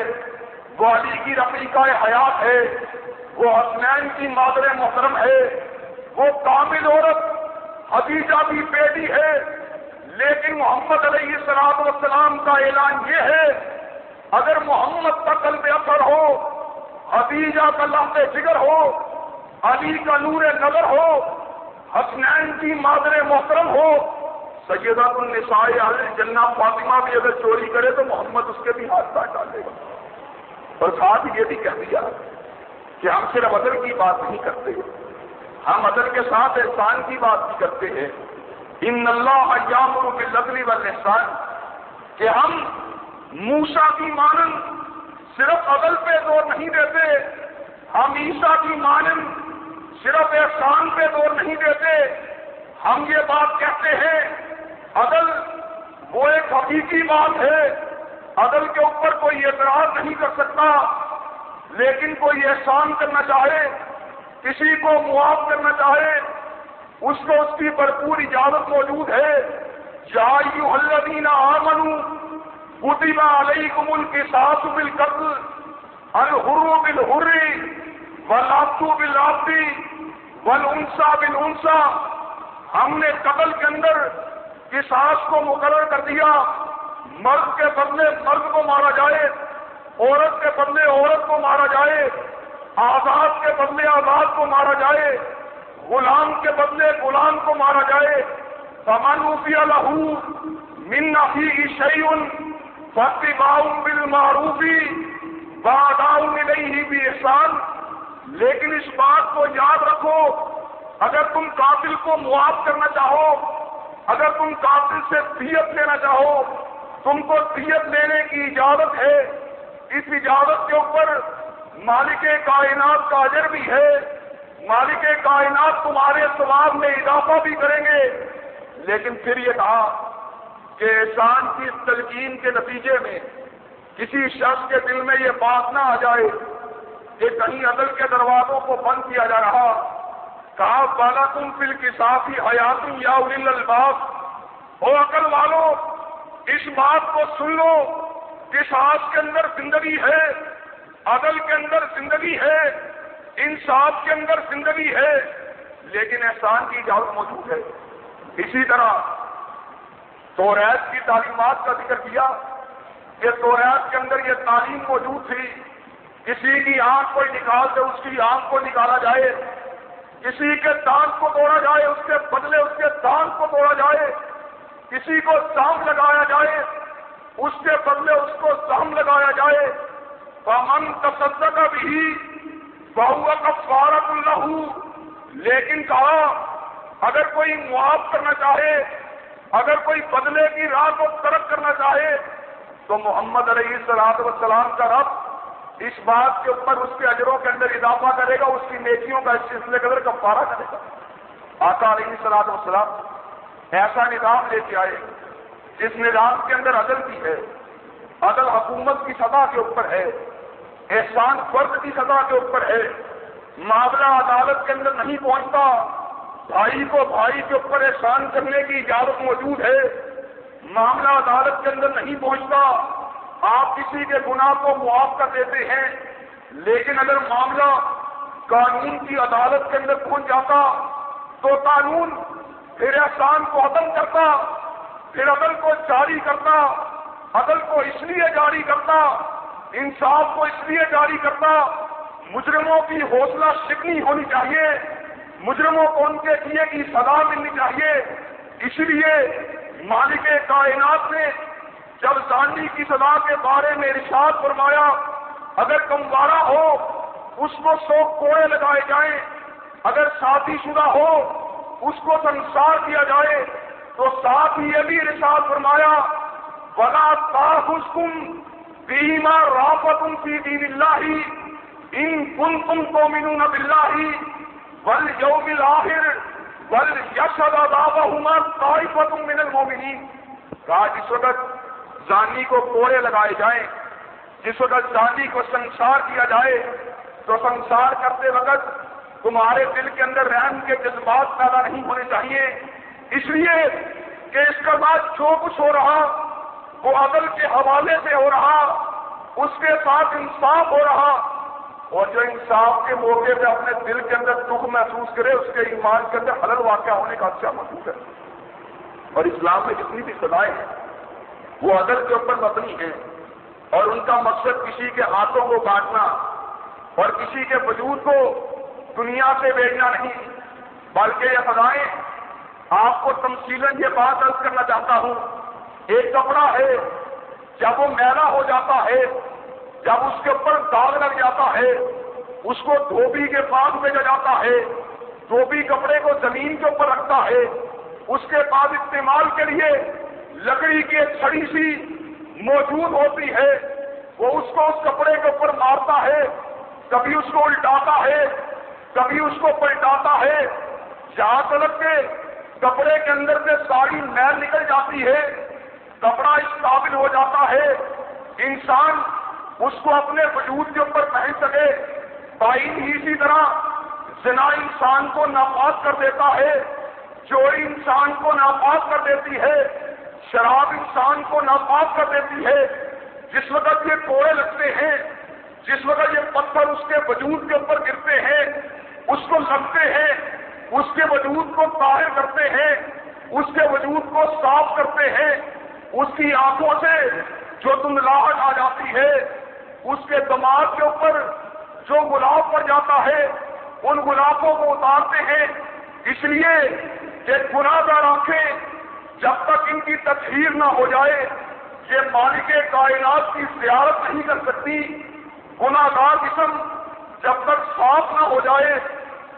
وہ علی کی رفیقہ حیات ہے، وہ حسنین کی مادر محترم ہے، وہ کامل عورت حدیجہ بھی بیٹی ہے، لیکن محمد علیہ السلام والسلام کا اعلان یہ ہے اگر محمد کا قلب اثر ہو حدیجہ کا لمبے جگر ہو، علی کا نور نظر ہو حسنین کی مادر محترم ہو، سیدہ النساء علی جنہ فاطمہ بھی اگر چوری کرے تو محمد اس کے بھی ہاتھ کاٹ ڈالے گا۔ اور ساتھ یہ بھی کہہ دیا کہ ہم صرف ادر کی بات نہیں کرتے، ہم ادر کے ساتھ احسان کی بات بھی کرتے ہیں۔ ان اللہ ایام کے لگنی والا کہ ہم موسا کی مانند صرف عدل پہ زور نہیں دیتے، ہم عیسیٰ کی مانند صرف احسان پہ زور نہیں دیتے۔ ہم یہ بات کہتے ہیں، عدل وہ ایک حقیقی بات ہے۔ عدل کے اوپر کوئی اعتراض نہیں کر سکتا، لیکن کوئی احسان کرنا چاہے، کسی کو معاف کرنا چاہے، اس کو اس کی بھرپور اجازت موجود ہے۔ جائیو الدین آمنو کتبہ علیکم القصاص بالقتل، الحر بالحر والعبد بالعبد والانسا بالانسا ہم نے قتل کے اندر قصاص کو مقرر کر دیا۔ مرد کے بدلے مرد کو مارا جائے، عورت کے بدلے عورت کو مارا جائے، آزاد کے بدلے آزاد کو مارا جائے، غلام کے بدلے غلام کو مارا جائے۔ سمانوفی لہو من نفی شعیون فتی باؤن بل معروفی باداؤن نہیں بھی احسان لیکن اس بات کو یاد رکھو، اگر تم قاتل کو معاف کرنا چاہو، اگر تم قاتل سے دیت لینا چاہو، تم کو دیت لینے کی اجازت ہے۔ اس اجازت کے اوپر مالک کائنات کا اجر بھی ہے۔ مالک کائنات تمہارے ثواب میں اضافہ بھی کریں گے۔ لیکن پھر یہ کہا کہ احسان کی تلقین کے نتیجے میں کسی شخص کے دل میں یہ بات نہ آ جائے کہ کہیں عدل کے دروازوں کو بند کیا جا رہا۔ کہا، بالا تم فل کی صافی حیاتی یا الباف او عقل والو، اس بات کو سن لو۔ کہ ساس کے اندر زندگی ہے؟ عدل کے اندر زندگی ہے، انصاف کے اندر زندگی ہے، لیکن احسان کی اجازت موجود ہے۔ اسی طرح توریت کی تعلیمات کا ذکر کیا کہ توریت کے اندر یہ تعلیم موجود تھی، کسی کی آنکھ کو نکال دے، اس کی آنکھ کو نکالا جائے، کسی کے دانت کو توڑا جائے، اس کے بدلے اس کے دانت کو توڑا جائے، کسی کو سام لگایا جائے، اس کے بدلے اس کو سام لگایا جائے۔ پامن تصدق بھی بہو کا اللہ لیکن کہا، اگر کوئی معاف کرنا چاہے اگر کوئی بدلے کی راہ کو ترک کرنا چاہے تو محمد علیہ السلام وسلام کا رب اس بات کے اوپر اس کے اجروں کے اندر اضافہ کرے گا، اس کی نیکیوں کا اس سلسلے کے اندر کا پارا کرے گا۔ آقا علیہ السلام وسلام ایسا نظام لے کے آئے، جس نظام کے اندر عدل بھی ہے، عدل حکومت کی سطح کے اوپر ہے، احسان فرد کی سزا کے اوپر ہے، معاملہ عدالت کے اندر نہیں پہنچتا۔ بھائی کو بھائی کے اوپر احسان کرنے کی اجازت موجود ہے، معاملہ عدالت کے اندر نہیں پہنچتا۔ آپ کسی کے گناہ کو معاف کر دیتے ہیں، لیکن اگر معاملہ قانون کی عدالت کے اندر پہنچ جاتا، تو قانون پھر احسان کو عدل کرتا، پھر عدل کو جاری کرتا، عدل کو اس لیے جاری کرتا، انصاف کو اس لیے جاری کرتا۔ مجرموں کی حوصلہ شکنی ہونی چاہیے۔ مجرموں کو ان کے کیے کی سزا ملنی چاہیے۔ اس لیے مالک کائنات نے جب زانی کی سزا کے بارے میں ارشاد فرمایا، اگر کموارا ہو، اس کو سو کوڑے لگائے جائیں۔ اگر شادی شدہ ہو، اس کو سنسار کیا جائے۔ تو ساتھ ہی یہ بھی ارشاد فرمایا بلا تاخم بیما رافت فی دین اللہ ان کن تم کو مینون بلّہ بل یوم الآخر بل یشد بابا طائفت من المومنین کہا جس وقت زانی کو کوڑے لگائے جائیں، جس وقت زانی کو سنسار کیا جائے، تو سنسار کرتے وقت تمہارے دل کے اندر رحم کے جذبات پیدا نہیں ہونے چاہیے۔ اس لیے کہ اس کا بعد جو کچھ ہو رہا، وہ عدل کے حوالے سے ہو رہا، اس کے ساتھ انصاف ہو رہا۔ اور جو انصاف کے موقع پہ اپنے دل کے اندر دکھ محسوس کرے، اس کے ایمان کے اندر حلل واقعہ ہونے کا اچھا محسوس ہے اور اسلام میں جتنی بھی سزائیں ہیں، وہ عدل کے اوپر مبنی ہیں۔ اور ان کا مقصد کسی کے ہاتھوں کو کاٹنا اور کسی کے وجود کو دنیا سے بیچنا نہیں، بلکہ یہ سزائیں آپ کو تمثیل یہ بات عرض کرنا چاہتا ہوں۔ ایک کپڑا ہے، جب وہ میلا ہو جاتا ہے جب اس کے اوپر داغ لگ جاتا ہے، اس کو دھوبی کے پاس بھیجا جاتا ہے، دھوبی کپڑے کو زمین کے اوپر رکھتا ہے، اس کے بعد استعمال کے لیے لکڑی کی ایک چھڑی سی موجود ہوتی ہے، وہ اس کو اس کپڑے کے اوپر مارتا ہے، کبھی اس کو الٹاتا ہے، کبھی اس کو پلٹاتا ہے۔ جہاں تلک کے کپڑے کے اندر سے ساری میل نکل جاتی ہے، کپڑا اس قابل ہو جاتا ہے۔ انسان اس کو اپنے وجود کے اوپر پہن سکے۔ بائن ہی اسی طرح زنا انسان کو ناپاس کر دیتا ہے چوری انسان کو ناپاس کر دیتی ہے، شراب انسان کو ناپاس کر دیتی ہے۔ جس وقت یہ کوڑے لگتے ہیں، جس وقت یہ پتھر اس کے وجود کے اوپر گرتے ہیں، اس کو لگتے ہیں، اس کے وجود کو طاہر کرتے ہیں، اس کے وجود کو صاف کرتے ہیں، اس کی آنکھوں سے جو دندلاہٹ آ جاتی ہے اس کے دماغ کے اوپر جو گلاب پڑ جاتا ہے، ان گلابوں کو اتارتے ہیں۔ اس لیے کہ گناہ گار آنکھیں جب تک ان کی تطہیر نہ ہو جائے، یہ مالک کائنات کی زیارت نہیں کر سکتی۔ گناہ گار قسم جب تک صاف نہ ہو جائے،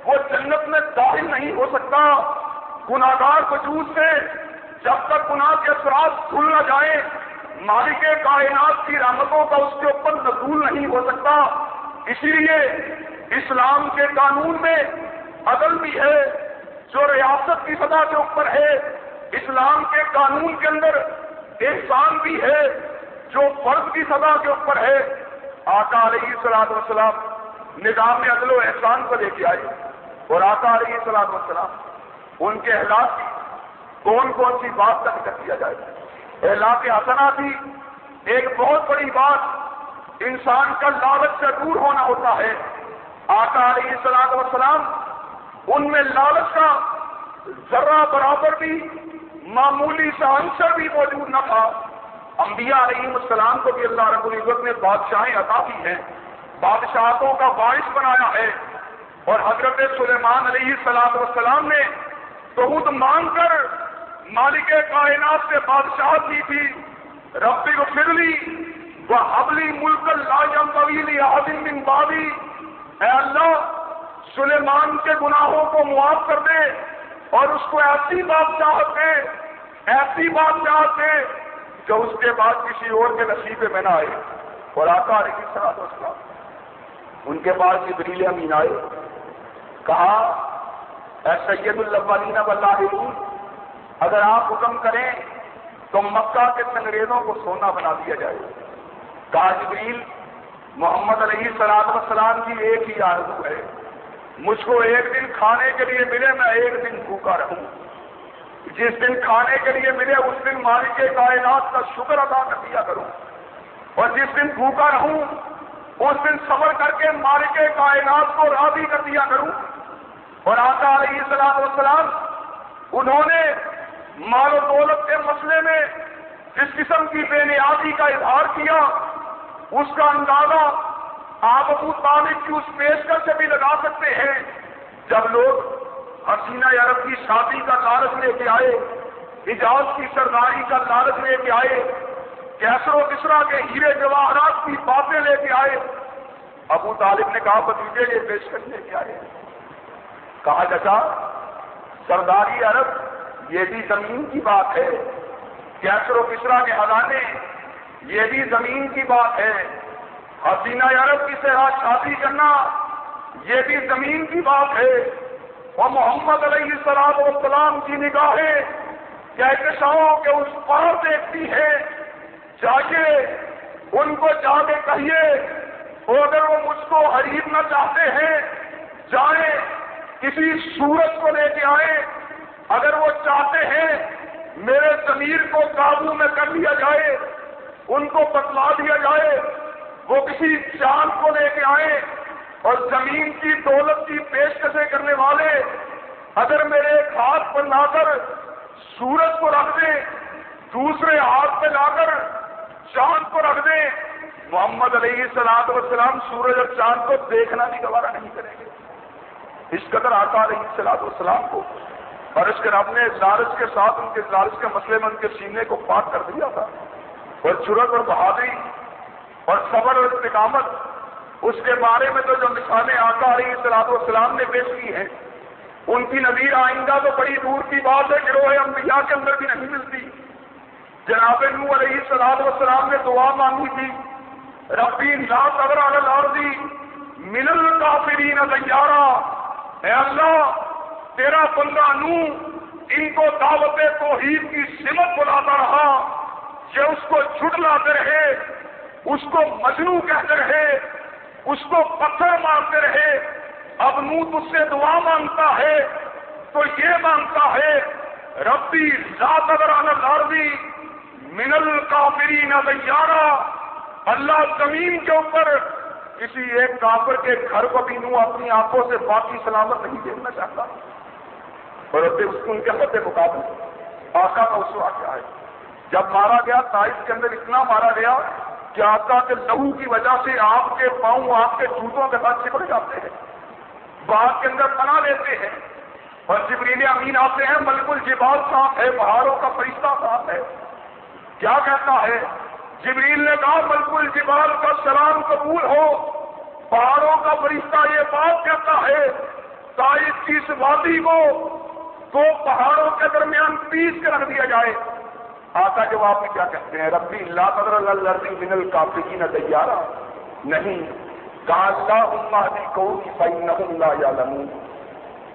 وہ جنت میں داخل نہیں ہو سکتا۔ گناگار وجود سے جب تک گناہ کے اثرات کھل نہ جائیں مالک کائنات کی رحمتوں کا اس کے اوپر نزول نہیں ہو سکتا۔ اسی لیے اسلام کے قانون میں عدل بھی ہے، جو ریاست کی سطح کے اوپر ہے، اسلام کے قانون کے اندر احسان بھی ہے، جو فرض کی سطح کے اوپر ہے۔ آقا علیہ السلام وسلام نظام عدل و احسان کو لے کے آئے۔ اور آقا علیہ السلام وسلام ان کے احلاق کی کون کون سی بات کا ذکر کیا جائے؟ احلاق حسنا تھی ایک بہت بڑی بات انسان کا لالچ سے دور ہونا ہوتا ہے۔ آقا علیہ السلام وسلام ان میں لالچ کا ذرہ برابر بھی، معمولی سا عنصر بھی موجود نہ تھا۔ انبیاء علیہ السلام کو بھی اللہ رب العزت نے بادشاہیں عطا کی ہیں۔ بادشاہتوں کا باعث بنایا ہے۔ اور حضرت سلیمان علیہ السلام وسلام نے بہت مانگ کر مالک کائنات سے بادشاہ کی تھی، ربی کو فرلی وہ حبلی ملک لاجم طویلی عظیم بن بابی اے اللہ، سلیمان کے گناہوں کو معاف کر دے اور اس کو ایسی بادشاہ دے، ایسی بادشاہ دے کہ اس کے بعد کسی اور کے نصیبے میں نہ آئے۔ اور آتا علیہ السلام وسلام ان کے پاس جبریل امین آئے۔ کہا، اے سید الاولین والآخرین اگر آپ حکم کریں تو مکہ کے انگریزوں کو سونا بنا دیا جائے۔ کہا جبریل، محمد علیہ سلاد وسلام کی ایک ہی آرزو ہے۔ مجھ کو ایک دن کھانے کے لیے ملے، میں ایک دن بھوکا رہوں۔ جس دن کھانے کے لیے ملے، اس دن مالک کائنات کا شکر ادا کر دیا کروں۔ اور جس دن بھوکا رہوں، اس دن صبر کر کے مالک کائنات کو راضی کر دیا کروں۔ اور آقا علیہ السلام وسلام انہوں نے مال و دولت کے مسئلے میں جس قسم کی بے نیازی کا اظہار کیا، اس کا اندازہ آپ ابو طالب کی اس پیشکش سے بھی لگا سکتے ہیں جب لوگ حسینہ عرب کی شادی کا لالچ لے کے آئے اجاز کی سرداری کا لالچ لے کے آئے کیسر و کسرا کے ہیرے جواہرات کی باتیں لے کے آئے۔ ابو طالب نے کہا، بتیجے یہ پیشکش لے کے آئے۔ کہا جاتا سرداری عرب یہ بھی زمین کی بات ہے کیسر و کسرا کے ہلانے یہ بھی زمین کی بات ہے حسینہ عرب کی طرح شادی کرنا یہ بھی زمین کی بات ہے اور محمد علیہ السلام والسلام کی نگاہیں کہکشاؤں کے اس پار دیکھتی ہے چاہیے ان کو جا کے کہیے، اگر وہ مجھ کو خریدنا چاہتے ہیں، جائیں، کسی سورج کو لے کے آئے اگر وہ چاہتے ہیں میرے ضمیر کو قابو میں کر لیا جائے، ان کو بتلا دیا جائے، وہ کسی چاند کو لے کے آئے اور زمین کی دولت کی پیشکشیں کرنے والے اگر میرے ایک ہاتھ پر لا کر سورج کو رکھ دیں، دوسرے ہاتھ پہ لا کر چاند کو رکھ دیں، محمد علیہ السلام وسلام سورج اور چاند کو دیکھنا بھی گوارا نہیں کریں گے۔ اس قدر آتا رہی سلاد السلام کو اور اس کے رب نے لالچ کے ساتھ ان کے لالچ کے مسئلے میں ان کے سینے کو پاک کر دیا تھا۔ اور چرت اور بہادری اور صبر اور استقامت، اس کے بارے میں تو جو مثالیں آتا رہی سلاد السلام نے پیش کی ہیں، ان کی نظیر آئندہ تو بڑی دور کی بات ہے گروہ انبیاء کے اندر بھی نہیں ملتی۔ جناب نو علیہ سلاد والسلام نے دعا مانگی تھی، ربی لا صبر الارضی من الکافرین تیارا اے اللہ تیرا بندہ نو ان کو دعوت توحید کی سمت بلاتا رہا، یہ اس کو چھٹلاتے رہے، اس کو مجنو کہتے رہے، اس کو پتھر مارتے رہے۔ اب نو تج سے دعا مانگتا ہے، تو یہ مانگتا ہے، ربی ذات اگر لاربی منل کافری نہ اللہ زمین کے اوپر کسی ایک کافر کے گھر کو بھی نو اپنی آنکھوں سے باقی سلامت نہیں دیکھنا چاہتا۔ اور ان کے حد مقابلے آقا کا اس واقعہ ہے جب مارا گیا، تائف کے اندر اتنا مارا گیا کہ آقا کے لہو کی وجہ سے آپ کے پاؤں آپ کے جوتوں کے ساتھ چپڑ جاتے ہیں۔ باغ کے اندر پناہ لیتے ہیں۔ اور جبریل امین آتے ہیں بالکل جبال صاف ہے پہاڑوں کا فرشتہ صاف ہے۔ کیا کہتا ہے؟ جبریل نے کہا بالکل جبال کا سلام قبول ہو۔ پہاڑوں کا فرشتہ یہ بات کہتا ہے، تائف کی اس وادی کو دو پہاڑوں کے درمیان پیس کے رکھ دیا جائے۔ آتا جواب میں کیا کہتے ہیں؟ ربی اللہ قدر اللہ لرزی من القافی نہ تیارہ نہیں، کہا اللہ قوم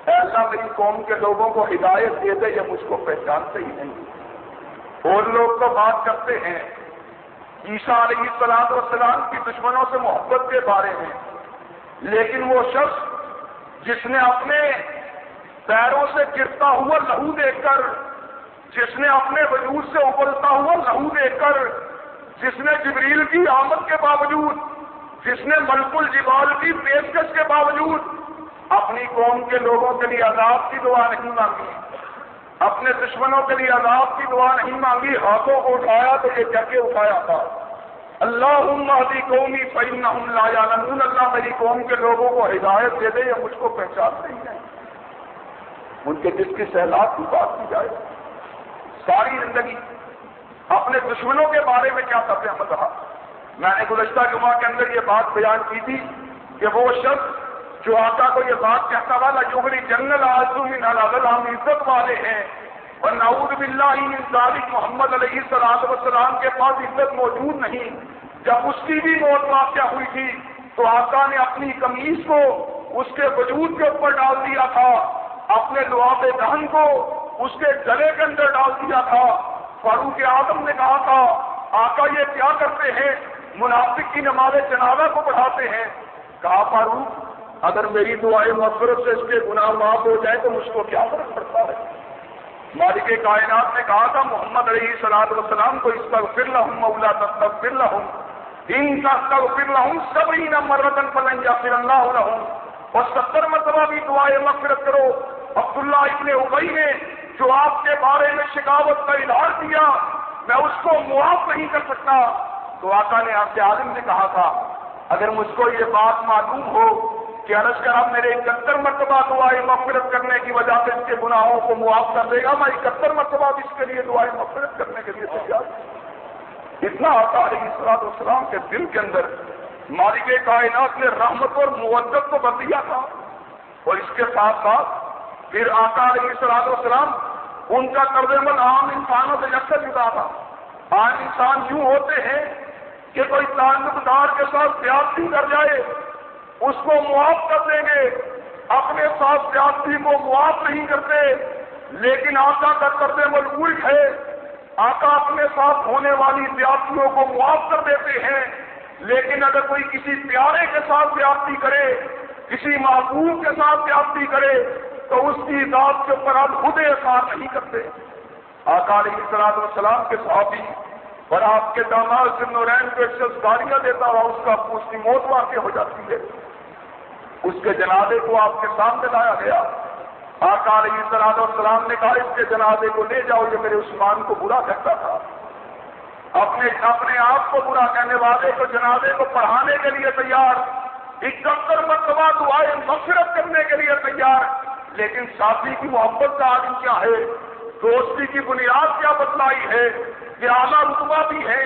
ایسا میری قوم کے لوگوں کو ہدایت دے دے، یہ مجھ کو پہچانتے ہی نہیں۔ اور لوگ تو بات کرتے ہیں۔ عیسیٰ علیہ السلام والسلام کی دشمنوں سے محبت کے بارے میں۔ لیکن وہ شخص جس نے اپنے پیروں سے گرتا ہوا لہو دیکھ کر، جس نے اپنے وجود سے ابلتا ہوا لہو دیکھ کر، جس نے جبریل کی آمد کے باوجود، جس نے ملک الجبال کی پیشکش کے باوجود، اپنی قوم کے لوگوں کے لیے عذاب کی دعا نہیں مانگی۔ اپنے دشمنوں کے لیے عذاب کی دعا نہیں مانگی، ہاتھوں کو اٹھایا تو یہ جگہ اٹھایا تھا۔ اللہ مہدی قومی فعین اللہ میری قوم کے لوگوں کو ہدایت دے دے یا مجھ کو پہچان نہیں ہے۔ ان کے جس کی سیلاب کی بات کی جائے۔ ساری زندگی اپنے دشمنوں کے بارے میں کیا کرتے ہیں رہا میں نے گزشتہ جمعہ کے اندر یہ بات بیان کی تھی کہ وہ شخص جو آقا کو یہ بات کہتا والا جوہری جنگل ہم عزت والے ہیں۔ اور نعود باللہ ذالک محمد علیہ السلام وسلام کے پاس عزت موجود نہیں۔ جب اس کی بھی موت واقع ہوئی تھی تو آقا نے اپنی کمیز کو اس کے وجود کے اوپر ڈال دیا تھا۔ اپنے لواب دہن کو اس کے گلے کے اندر ڈال دیا تھا۔ فاروق اعظم نے کہا تھا، آقا یہ کیا کرتے ہیں؟ منافق کی نماز جنازہ کو پڑھاتے ہیں۔ کہا، فاروق، اگر میری دعائیں مفرت سے اس کے گناہ معاف ہو جائے تو مجھ کو کیا فرق پڑتا ہے؟ مالک کائنات نے کہا تھا، محمد علیہ سلاد وسلام کو اس پر فر لہم مولا تب فر لہم، ان کا تب فر لہم سب ہی نہ مرتن پلنگ یا پھر اللہ رہوں اور ستر مرتبہ بھی دعائیں مغفرت کرو۔ عبداللہ ابن ابئی نے جو آپ کے بارے میں شکاوت کا اظہار کیا، میں اس کو معاف نہیں کر سکتا۔ تو آقا نے آپ کے عالم نے کہا تھا، اگر مجھ کو یہ بات معلوم ہو کہ انس کر آپ میرے اکہتر مرتبہ دعائیں مغفرت کرنے کی وجہ سے اس کے گناہوں کو معاف کر دے گا، میں اکہتر مرتبہ بھی اس کے لیے دعائیں مغفرت کرنے کے لیے تیار اتنا آتا علیہ السلام السلام کے دل کے اندر مالک کائنات نے رحمت اور معدت کو بد دیا تھا۔ اور اس کے ساتھ ساتھ پھر آقا علیہ السلام السلام ان کا قرض عمل عام انسانوں سے یکسر جدا تھا۔ عام انسان یوں ہوتے ہیں کہ کوئی تعلق دار کے ساتھ سیاسی کر جائے، اس کو معاف کر دیں گے۔ اپنے ساتھ سیاسی کو معاف نہیں کرتے، لیکن آقا کا قرض عمل الٹ ہے۔ آقا اپنے ساتھ ہونے والی سیاسیوں کو معاف کر دیتے ہیں۔ لیکن اگر کوئی کسی پیارے کے ساتھ زیادتی کرے، کسی محبوب کے ساتھ زیادتی کرے، تو اس کی ذات کے اوپر آپ خود احسان نہیں کرتے۔ علیہ السلام کے صحابی اور آپ کے داماد سے نورین کو ایک شخص گاڑیاں دیتا ہوا اس کا اس کی موت واقع ہو جاتی ہے۔ اس کے جنازے کو آپ کے سامنے لایا گیا۔ آقا علیہ السلام نے کہا، اس کے جنازے کو لے جاؤ، یہ میرے عثمان کو برا کہتا تھا۔ اپنے اپنے آپ کو برا کہنے والے کو جنازے کو پڑھانے کے لیے تیار، اکہتر مرتبہ دعائیں مفرت کرنے کے لیے تیار۔ لیکن ساتھی کی محبت کا عالم کیا ہے؟ دوستی کی بنیاد کیا بتلائی ہے؟ کہ اعلیٰ رتبہ بھی ہے،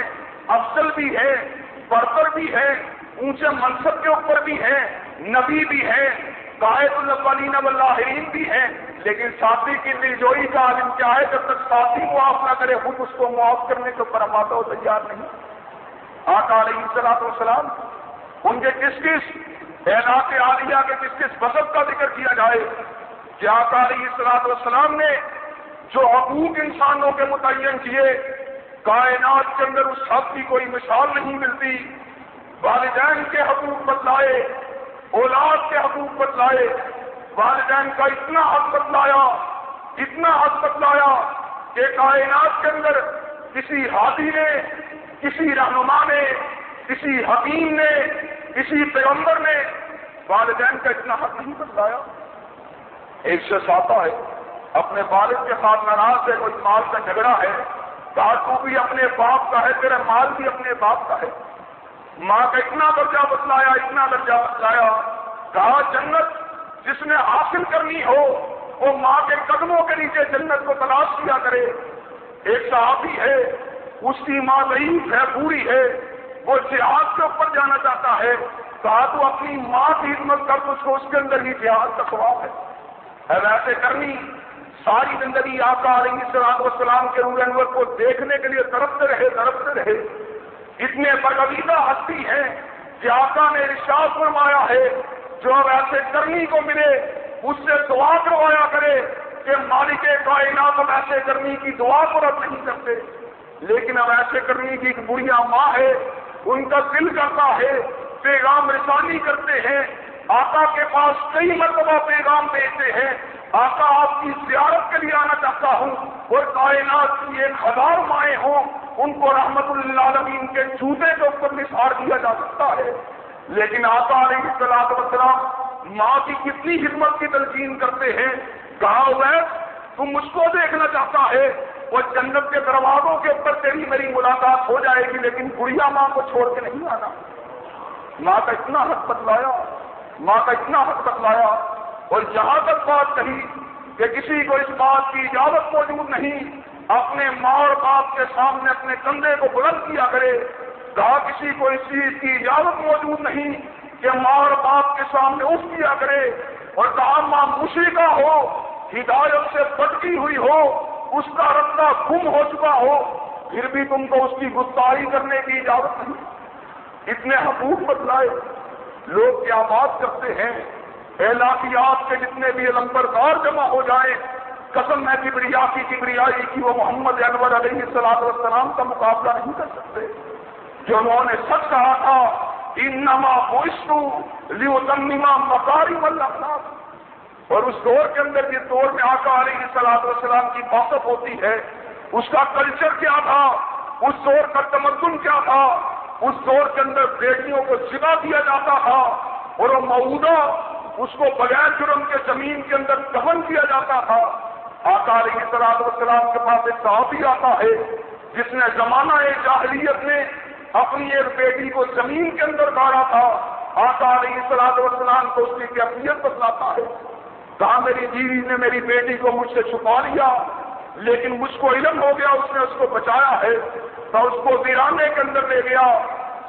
افضل بھی ہے، برتر بھی ہے، اونچے منصب کے اوپر بھی ہے، نبی بھی ہے، قائد البین اللہ بھی ہے۔ لیکن ساتھی کی دلجوئی کا عالم کیا ہے جب تک ساتھی معاف نہ کرے، خود اس کو معاف کرنے کے اوپر ہمارا تیار نہیں۔ آقا علیہ السلاط والسلام، ان کے کس کس اعلاق عالیہ کے کس کس مذہب کا ذکر کیا جائے؟ کہ آقا علیہ السلاط والسلام نے جو حقوق انسانوں کے متعین کیے، کائنات کے اندر اس حق کی کوئی مثال نہیں ملتی۔ والدین کے حقوق بتلائے، اولاد کے حقوق بتلائے والدین کا اتنا حق بتلایا، اتنا حق بتلایا کہ کائنات کے اندر کسی ہادی نے، کسی رہنما نے، کسی حکیم نے، کسی پیغمبر نے والدین کا اتنا حق نہیں بتلایا۔ ایک شخص آتا ہے، اپنے والد کے ساتھ ناراض ہے، کوئی مال کا جھگڑا ہے کہا تو بھی اپنے باپ کا ہے تیرا مال بھی اپنے باپ کا ہے۔ ماں کا اتنا درجہ بتلایا، اتنا درجہ بتلایا، کہا جنت جس نے حاصل کرنی ہو، وہ ماں کے قدموں کے نیچے جنت کو تلاش کیا کرے۔ ایک صحابی ہے، اس کی ماں ضعیف ہے، بوڑھی ہے، وہ جہاد کے اوپر جانا چاہتا ہے۔ کہا تو اپنی ماں کی خدمت کر تو اس کو اس کے اندر ہی جہاد کا خواب ہے۔ ویسے کرنی، ساری زندگی آقا علیہ السلام والسلام کے روح انور کو دیکھنے کے لیے ترپتے رہے ترپتے رہے۔ اتنے برگویدہ ہستی ہیں کہ آقا نے ارشاد فرمایا ہے جو اب ایسے کرنی کو ملے، اس سے دعا کروایا کرے کہ مالک کائنات اب ایسے کرنی کی دعا کو رد نہیں کرتے۔ لیکن اب ایسے کرنی کی ایک بڑھیا ماں ہے، ان کا دل کرتا ہے، پیغام رسانی کرتے ہیں۔ آقا کے پاس کئی مرتبہ پیغام دیتے ہیں۔ آقا آپ کی زیارت کے لیے آنا چاہتا ہوں اور کائنات کی ایک ہزار مائیں ہوں، ان کو رحمت اللہ عالمین کے جوتے کے اوپر نثار دیا جا سکتا ہے۔ لیکن آقا علیہ السلام وسلام ماں کی کتنی خدمت کی تلقین کرتے ہیں؟ کہا ہوا تم مجھ کو دیکھنا چاہتا ہے وہ جنت کے دروازوں کے اوپر تیری میری ملاقات ہو جائے گی، لیکن گڑیا ماں کو چھوڑ کے نہیں آنا۔ ماں کا اتنا حق بتلایا، ماں کا اتنا حق بتلایا۔ اور جہاں تک بات کہی کہ کسی کو اس بات کی اجازت موجود نہیں۔ اپنے ماں اور باپ کے سامنے اپنے کندھے کو بلند کیا کرے کہا کسی کو اس چیز کی اجازت موجود نہیں کہ ماں اور باپ کے سامنے اٹھ کیا کرے اور کہا ماں مشرقہ ہو، ہدایت سے بٹکی ہوئی ہو، اس کا رستہ گم ہو چکا ہو، پھر بھی تم کو اس کی گستائی کرنے کی اجازت نہیں۔ اتنے حقوق بتلائے، لوگ کیا بات کرتے ہیں؟ اعلاقیات کے جتنے بھی علمبردار جمع ہو جائیں، قسم ہے کبریا کی کبریائی کی، وہ محمد انور علیہ السلام والسلام کا مقابلہ نہیں کر سکتے۔ جو انہوں نے سچ کہا تھا ان نما پوشتو لیو تنما مکاری ملاقات اور اس دور کے اندر، جس دور میں آقا علیہ السلام والسلام کی موقف ہوتی ہے، اس کا کلچر کیا تھا؟ اس دور کا تمدن کیا تھا؟ اس دور کے اندر بیٹیوں کو سگا دیا جاتا تھا، اور وہ مودہ اس کو بغیر جرم کے زمین کے اندر دفن کیا جاتا تھا۔ آقا علیہ السلام والسلام کے پاس ایک صحابی آتا ہے، جس نے زمانہ جاہلیت میں اپنی ایک بیٹی کو زمین کے اندر گاڑا تھا۔ آقا علیہ السلام والسلام کو اس کی کیفیت بتلاتا ہے۔ کہا، میری بیوی نے میری بیٹی کو مجھ سے چھپا لیا، لیکن مجھ کو علم ہو گیا، اس نے اس کو بچایا ہے۔ تو اس کو ویرانے کے اندر لے گیا۔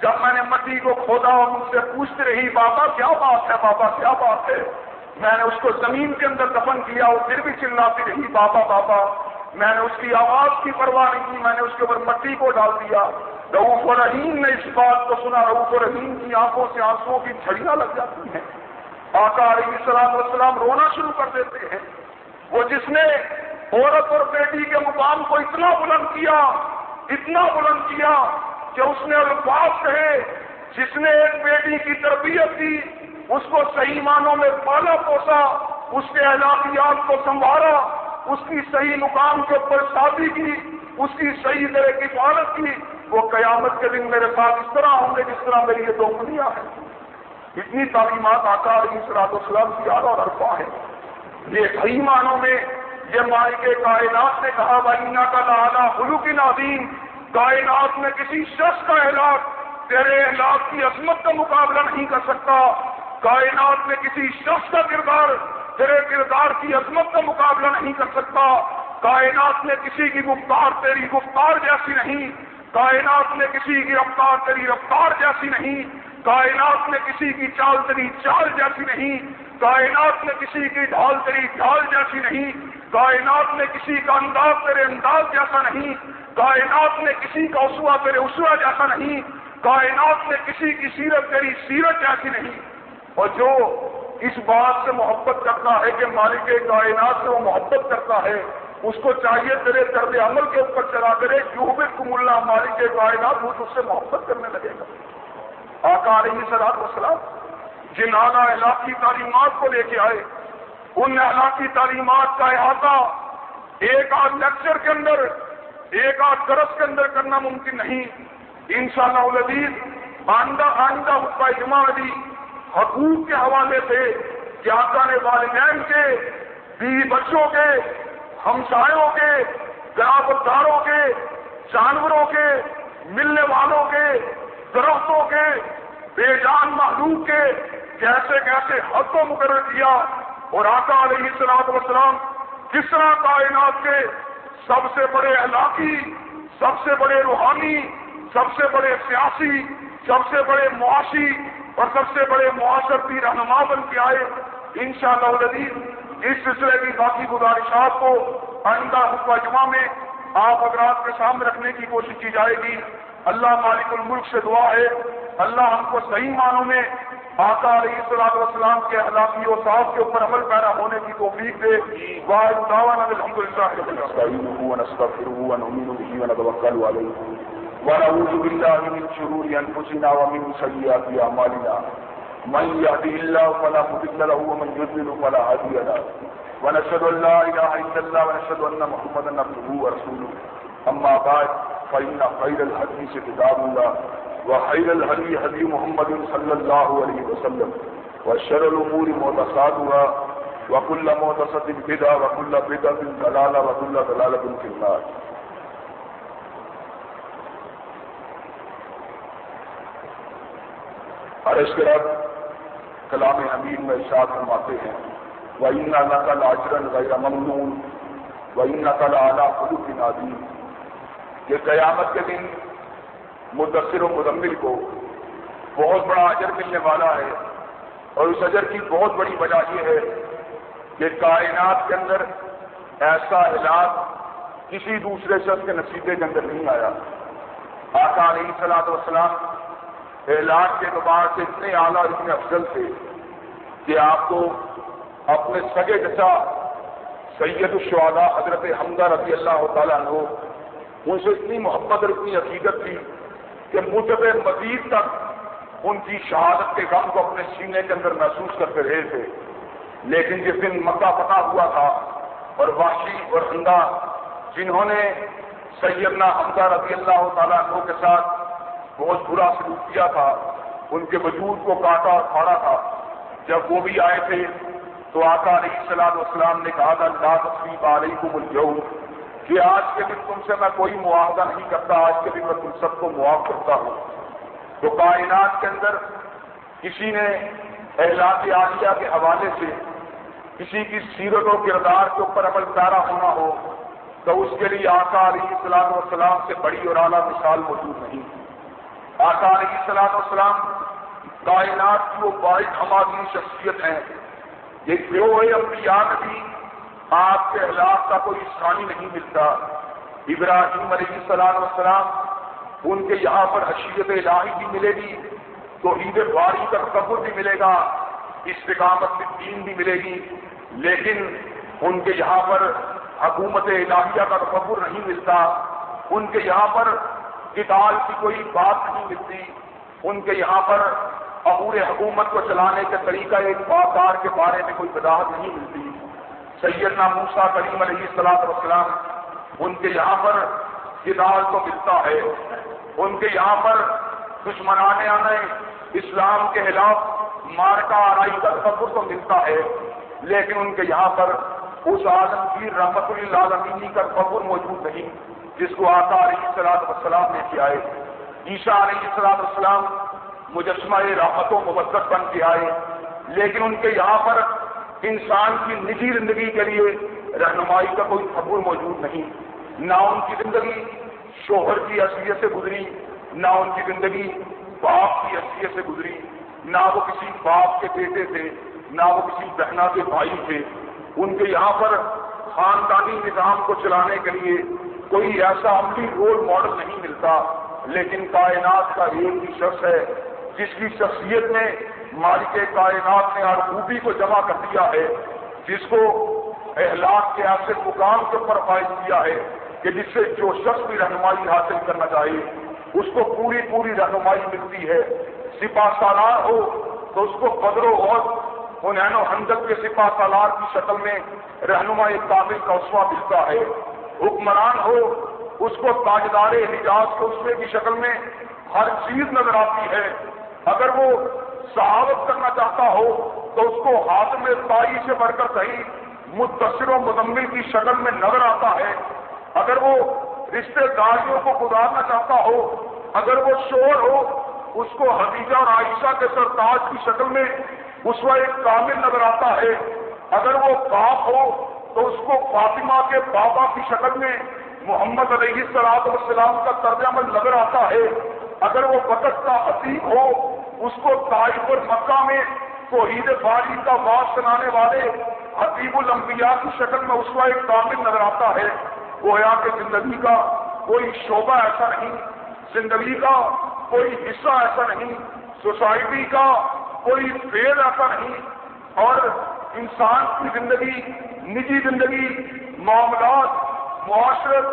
جب میں نے مٹی کو کھودا اور مجھ سے پوچھتے رہی، بابا، کیا بات ہے؟ بابا، کیا بات ہے؟ میں نے اس کو زمین کے اندر دفن کیا، وہ پھر بھی چلاتی رہی، بابا بابا، میں نے اس کی آواز کی پرواہ نہیں کی، میں نے اس کے اوپر مٹی کو ڈال دیا۔ رعوف رحیم نے اس بات کو سنا رعوف رحیم کی آنکھوں سے آنسو کی چھڑیاں لگ جاتی ہیں۔ آقا علیہ السلام والسلام رونا شروع کر دیتے ہیں۔ وہ جس نے عورت اور بیٹی کے مقام کو اتنا بلند کیا، اتنا بلند کیا کہ اس نے الفاظ کہے، جس نے ایک بیٹی کی تربیت کی، اس کو صحیح معنوں میں پالا پوسا، اس کے علاقیات کو سنبھالا اس کی صحیح مقام کے اوپر شادی کی، اس کی صحیح طرح کی حفاظت کی وہ قیامت کے دن میرے ساتھ اس طرح ہوں گے جس طرح میری یہ دو دنیا ہے اتنی تعلیمات آتا علیہ صلاح السلام کی یاد اور ارفا ہے یہ صحیح معنوں میں یہ مالک کائنات نے کہا بھائی کا لانا حلو کی کائنات میں کسی شخص کا احلاق تیرے احلاق کی عظمت کا مقابلہ نہیں کر سکتا۔ کائنات میں کسی شخص کا کردار، تیرے کردار کی عظمت کا مقابلہ نہیں کر سکتا۔ کائنات میں کسی کی گفتار تیری گفتار جیسی نہیں۔ کائنات میں کسی کی رفتار تیری رفتار جیسی نہیں، کائنات میں کسی کی چال تیری چال جیسی نہیں، کائنات میں کسی کی ڈھال تیری ڈھال جیسی نہیں، کائنات میں کسی کا انداز تیرے انداز جیسا نہیں، کائنات میں کسی کا اسوا تیرے اسوا جیسا نہیں، کائنات میں کسی کی سیرت تیری سیرت جیسی نہیں۔ اور جو اس بات سے محبت کرتا ہے کہ مالک کائنات سے وہ محبت کرتا ہے اس کو چاہیے تیرے طرز عمل کے اوپر چلا کرے جو بھی کم اللہ مالک کائنات وہ اس سے محبت کرنے لگے گا۔ آقا علیہ سلاد وسلام جن اعلیٰ علاقی تعلیمات کو لے کے آئے، ان علاقی تعلیمات کا احاطہ ایک آدھ لیکچر کے اندر، ایک آدھ درس کے اندر کرنا ممکن نہیں۔ ان شاء اللہ آئندہ آئندہ حقبہ جمع علی حقوق کے حوالے سے کہ آقا نے والدین کے، بیوی بچوں کے ہمسایوں کے داروں کے، جانوروں کے، ملنے والوں کے، درختوں کے بے جان محلوق کے کیسے کیسے حد کو مقرر کیا اور آقا علیہ السلام وسلام کس طرح کائنات کے سب سے بڑے علاقی سب سے بڑے روحانی، سب سے بڑے سیاسی، سب سے بڑے معاشی اور سب سے بڑے معاشرتی رہنما بن کے آئے؟ ان شاء اللہ اس سلسلے کی باقی گزارشات کو آئندہ حقوق جمعہ میں آپ حضرات کے سامنے رکھنے کی کوشش کی جائے گی۔ اللہ مالک الملک سے دعا ہے۔ اللہ ہم کو صحیح معنوں میں آقا علیہ السلام والسلام کے حلاقی و صاحب کے اوپر عمل پیدا ہونے کی توفیق دے۔ واحد دعوانا الحمد للہ ونعوذ بالله من شرور أنفسنا ومن سيئات أعمالنا من يهدي الله فلا مضل له ومن يضلل فلا هادي له. ونشهد أن لا إله إلا الله ونشهد أن محمدا عبده ورسوله. أما بعد، فإن خير الحديث كتاب الله، وخير الهدي هدي محمد صلى الله عليه وسلم، وشر الأمور محدثاتها، وكل محدثة بدعة، وكل بدعة ضلالة، وكل ضلالة في النار. اور اس کلام حمید میں ارشاد فرماتے ہیں وہ نقل آچرن غیر ممنون وہ نقل اعلیٰ خلوق نادی یہ قیامت کے دن مدثر و مدمل کو بہت بڑا اجر ملنے والا ہے، اور اس اجر کی بہت بڑی وجہ یہ ہے کہ کائنات کے اندر ایسا علاج کسی دوسرے شخص کے نصیبے کے اندر نہیں آیا۔ آقا علیہ صلاح وسلام اعلان کے اعتبار سے اتنے اعلیٰ اتنے افضل تھے کہ آپ کو اپنے سگے جچا سید الشہدا حضرت حمدہ رضی اللہ تعالیٰ عنہ، ان سے اتنی محبت اور اتنی عقیدت تھی کہ مجھے مزید تک ان کی شہادت کے غم کو اپنے سینے کے اندر محسوس کرتے رہے تھے۔ لیکن جس دن مکہ پتہ ہوا تھا اور واشی اور حمدہ جنہوں نے سیدنا حمدہ رضی اللہ تعالیٰ عنہ کے ساتھ بہت برا سلوک کیا تھا۔ ان کے وجود کو کاٹا اور پھاڑا تھا۔ جب وہ بھی آئے تھے تو آقا علیہ السلام والسلام نے کہا تھا لا تصویر علیہ کو مل کہ آج کے دن تم سے میں کوئی معاہدہ نہیں کرتا، آج کے دن میں تم سب کو معاف کرتا ہوں۔ تو کائنات کے اندر کسی نے احلاط عالیہ کے حوالے سے کسی کی سیرت و کردار کے اوپر عمل پیرا ہونا ہو، تو اس کے لیے آقا علیہ السلام والسلام سے بڑی اور اعلیٰ مثال موجود نہیں۔ آقا علیہ السلام والسلام کائنات کی وہ باعث ہماری شخصیت ہیں۔ یہ جو ہے اپنی یاد بھی آپ کے اخلاق کا کوئی ثانی نہیں ملتا۔ ابراہیم علیہ السلام والسلام ان کے یہاں پر حشیت الہی بھی ملے گی تو عید باری کا تصور بھی ملے گا، استقامت دین بھی ملے گی۔ لیکن ان کے یہاں پر حکومت الہیہ کا تصور نہیں ملتا۔ ان کے یہاں پر کتاب کی کوئی بات نہیں ملتی، ان کے یہاں پر عبور حکومت کو چلانے کے طریقہ ایک باغدار کے بارے میں کوئی وضاحت نہیں ملتی۔ سیدنا موسا کریم علیہ السلام وسلام ان کے یہاں پر کتاب کو ملتا ہے، ان کے یہاں پر دشمنانے آنے، اسلام کے خلاف مارکا آرائی کا تصور تو ملتا ہے، لیکن ان کے یہاں پر اس عالمگیر رحمت اللہ عالمینی کا تصور موجود نہیں۔ جس کو آتا علیہ السلام وسلام لے کے آئے عیشا علیہ السلام وسلام مجسمہ راحت و مبت بن کے آئے۔ لیکن ان کے یہاں پر انسان کی نجی زندگی کے لیے رہنمائی کا کوئی خبر موجود نہیں۔ نہ ان کی زندگی شوہر کی حیثیت سے گزری، نہ ان کی زندگی باپ کی حیثیت سے گزری۔ نہ وہ کسی باپ کے بیٹے تھے، نہ وہ کسی بہنا کے بھائی تھے۔ ان کے یہاں پر خاندانی نظام کو چلانے کے لیے کوئی ایسا عملی رول ماڈل نہیں ملتا، لیکن کائنات کا ایک ہی شخص ہے، جس کی شخصیت میں مالک کائنات نے ہر خوبی کو جمع کر دیا ہے، جس کو احلاق کے ایسے مقام کے اوپر فائز کیا ہے کہ جس سے جو شخص بھی رہنمائی حاصل کرنا چاہیے اس کو پوری پوری رہنمائی ملتی ہے۔ سپاہ سالار ہو تو اس کو قدر و اور نین و حنجت کے سپاہ سالار کی شکل میں رہنمائی کامل کا اسوا ملتا ہے۔ حکمران ہو، اس کو تاجدار حجاز کے اسوے کی شکل میں ہر چیز نظر آتی ہے۔ اگر وہ صحافت کرنا چاہتا ہو، تو اس کو ہاتھ میں تائی سے بڑھ کر صحیح متصر و مدمل کی شکل میں نظر آتا ہے۔ اگر وہ رشتے داریوں کو گزارنا چاہتا ہو، اگر وہ شور ہو، اس کو حدیجہ اور عائشہ کے سرتاج کی شکل میں اس کا ایک کامل نظر آتا ہے۔ اگر وہ باپ ہو تو اس کو فاطمہ کے بابا کی شکل میں محمد علیہ السلام والسلام کا طرز عمل نظر آتا ہے۔ اگر وہ وقت کا عتیق ہو، اس کو طائف مکہ میں توحید فاری کا باز سنانے والے حتیب الانبیاء کی شکل میں اس کا ایک کامل نظر آتا ہے۔ گویا کہ زندگی کا کوئی شعبہ ایسا نہیں، زندگی کا کوئی حصہ ایسا نہیں، سوسائٹی کا کوئی فیل ایسا نہیں۔ اور انسان کی زندگی، نجی زندگی، معاملات، معاشرت،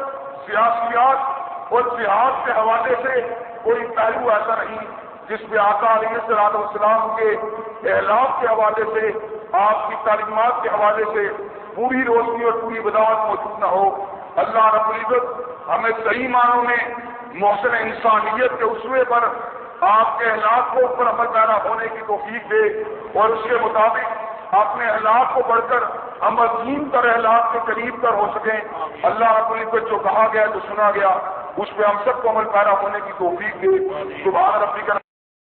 سیاسیات اور جہاد کے حوالے سے کوئی پہلو ایسا نہیں جس پہ آقا علیہ صلاح السلام کے اعلان کے حوالے سے، آپ کی تعلیمات کے حوالے سے پوری روشنی اور پوری بداوت موجود نہ ہو۔ اللہ رب العزت ہمیں صحیح معنوں میں محسن انسانیت کے اسوے پر آپ کے احلاق کو اوپر عمل پیرا ہونے کی توفیق دے اور اس کے مطابق اپنے احلاق کو بڑھ کر ہم عظیم تر احلاق کے قریب تر ہو سکیں۔ اللہ رب العزت جو کہا گیا جو سنا گیا۔ اس پہ ہم سب کو عمل پیرا ہونے کی توفیق دے۔ صبح ربی کا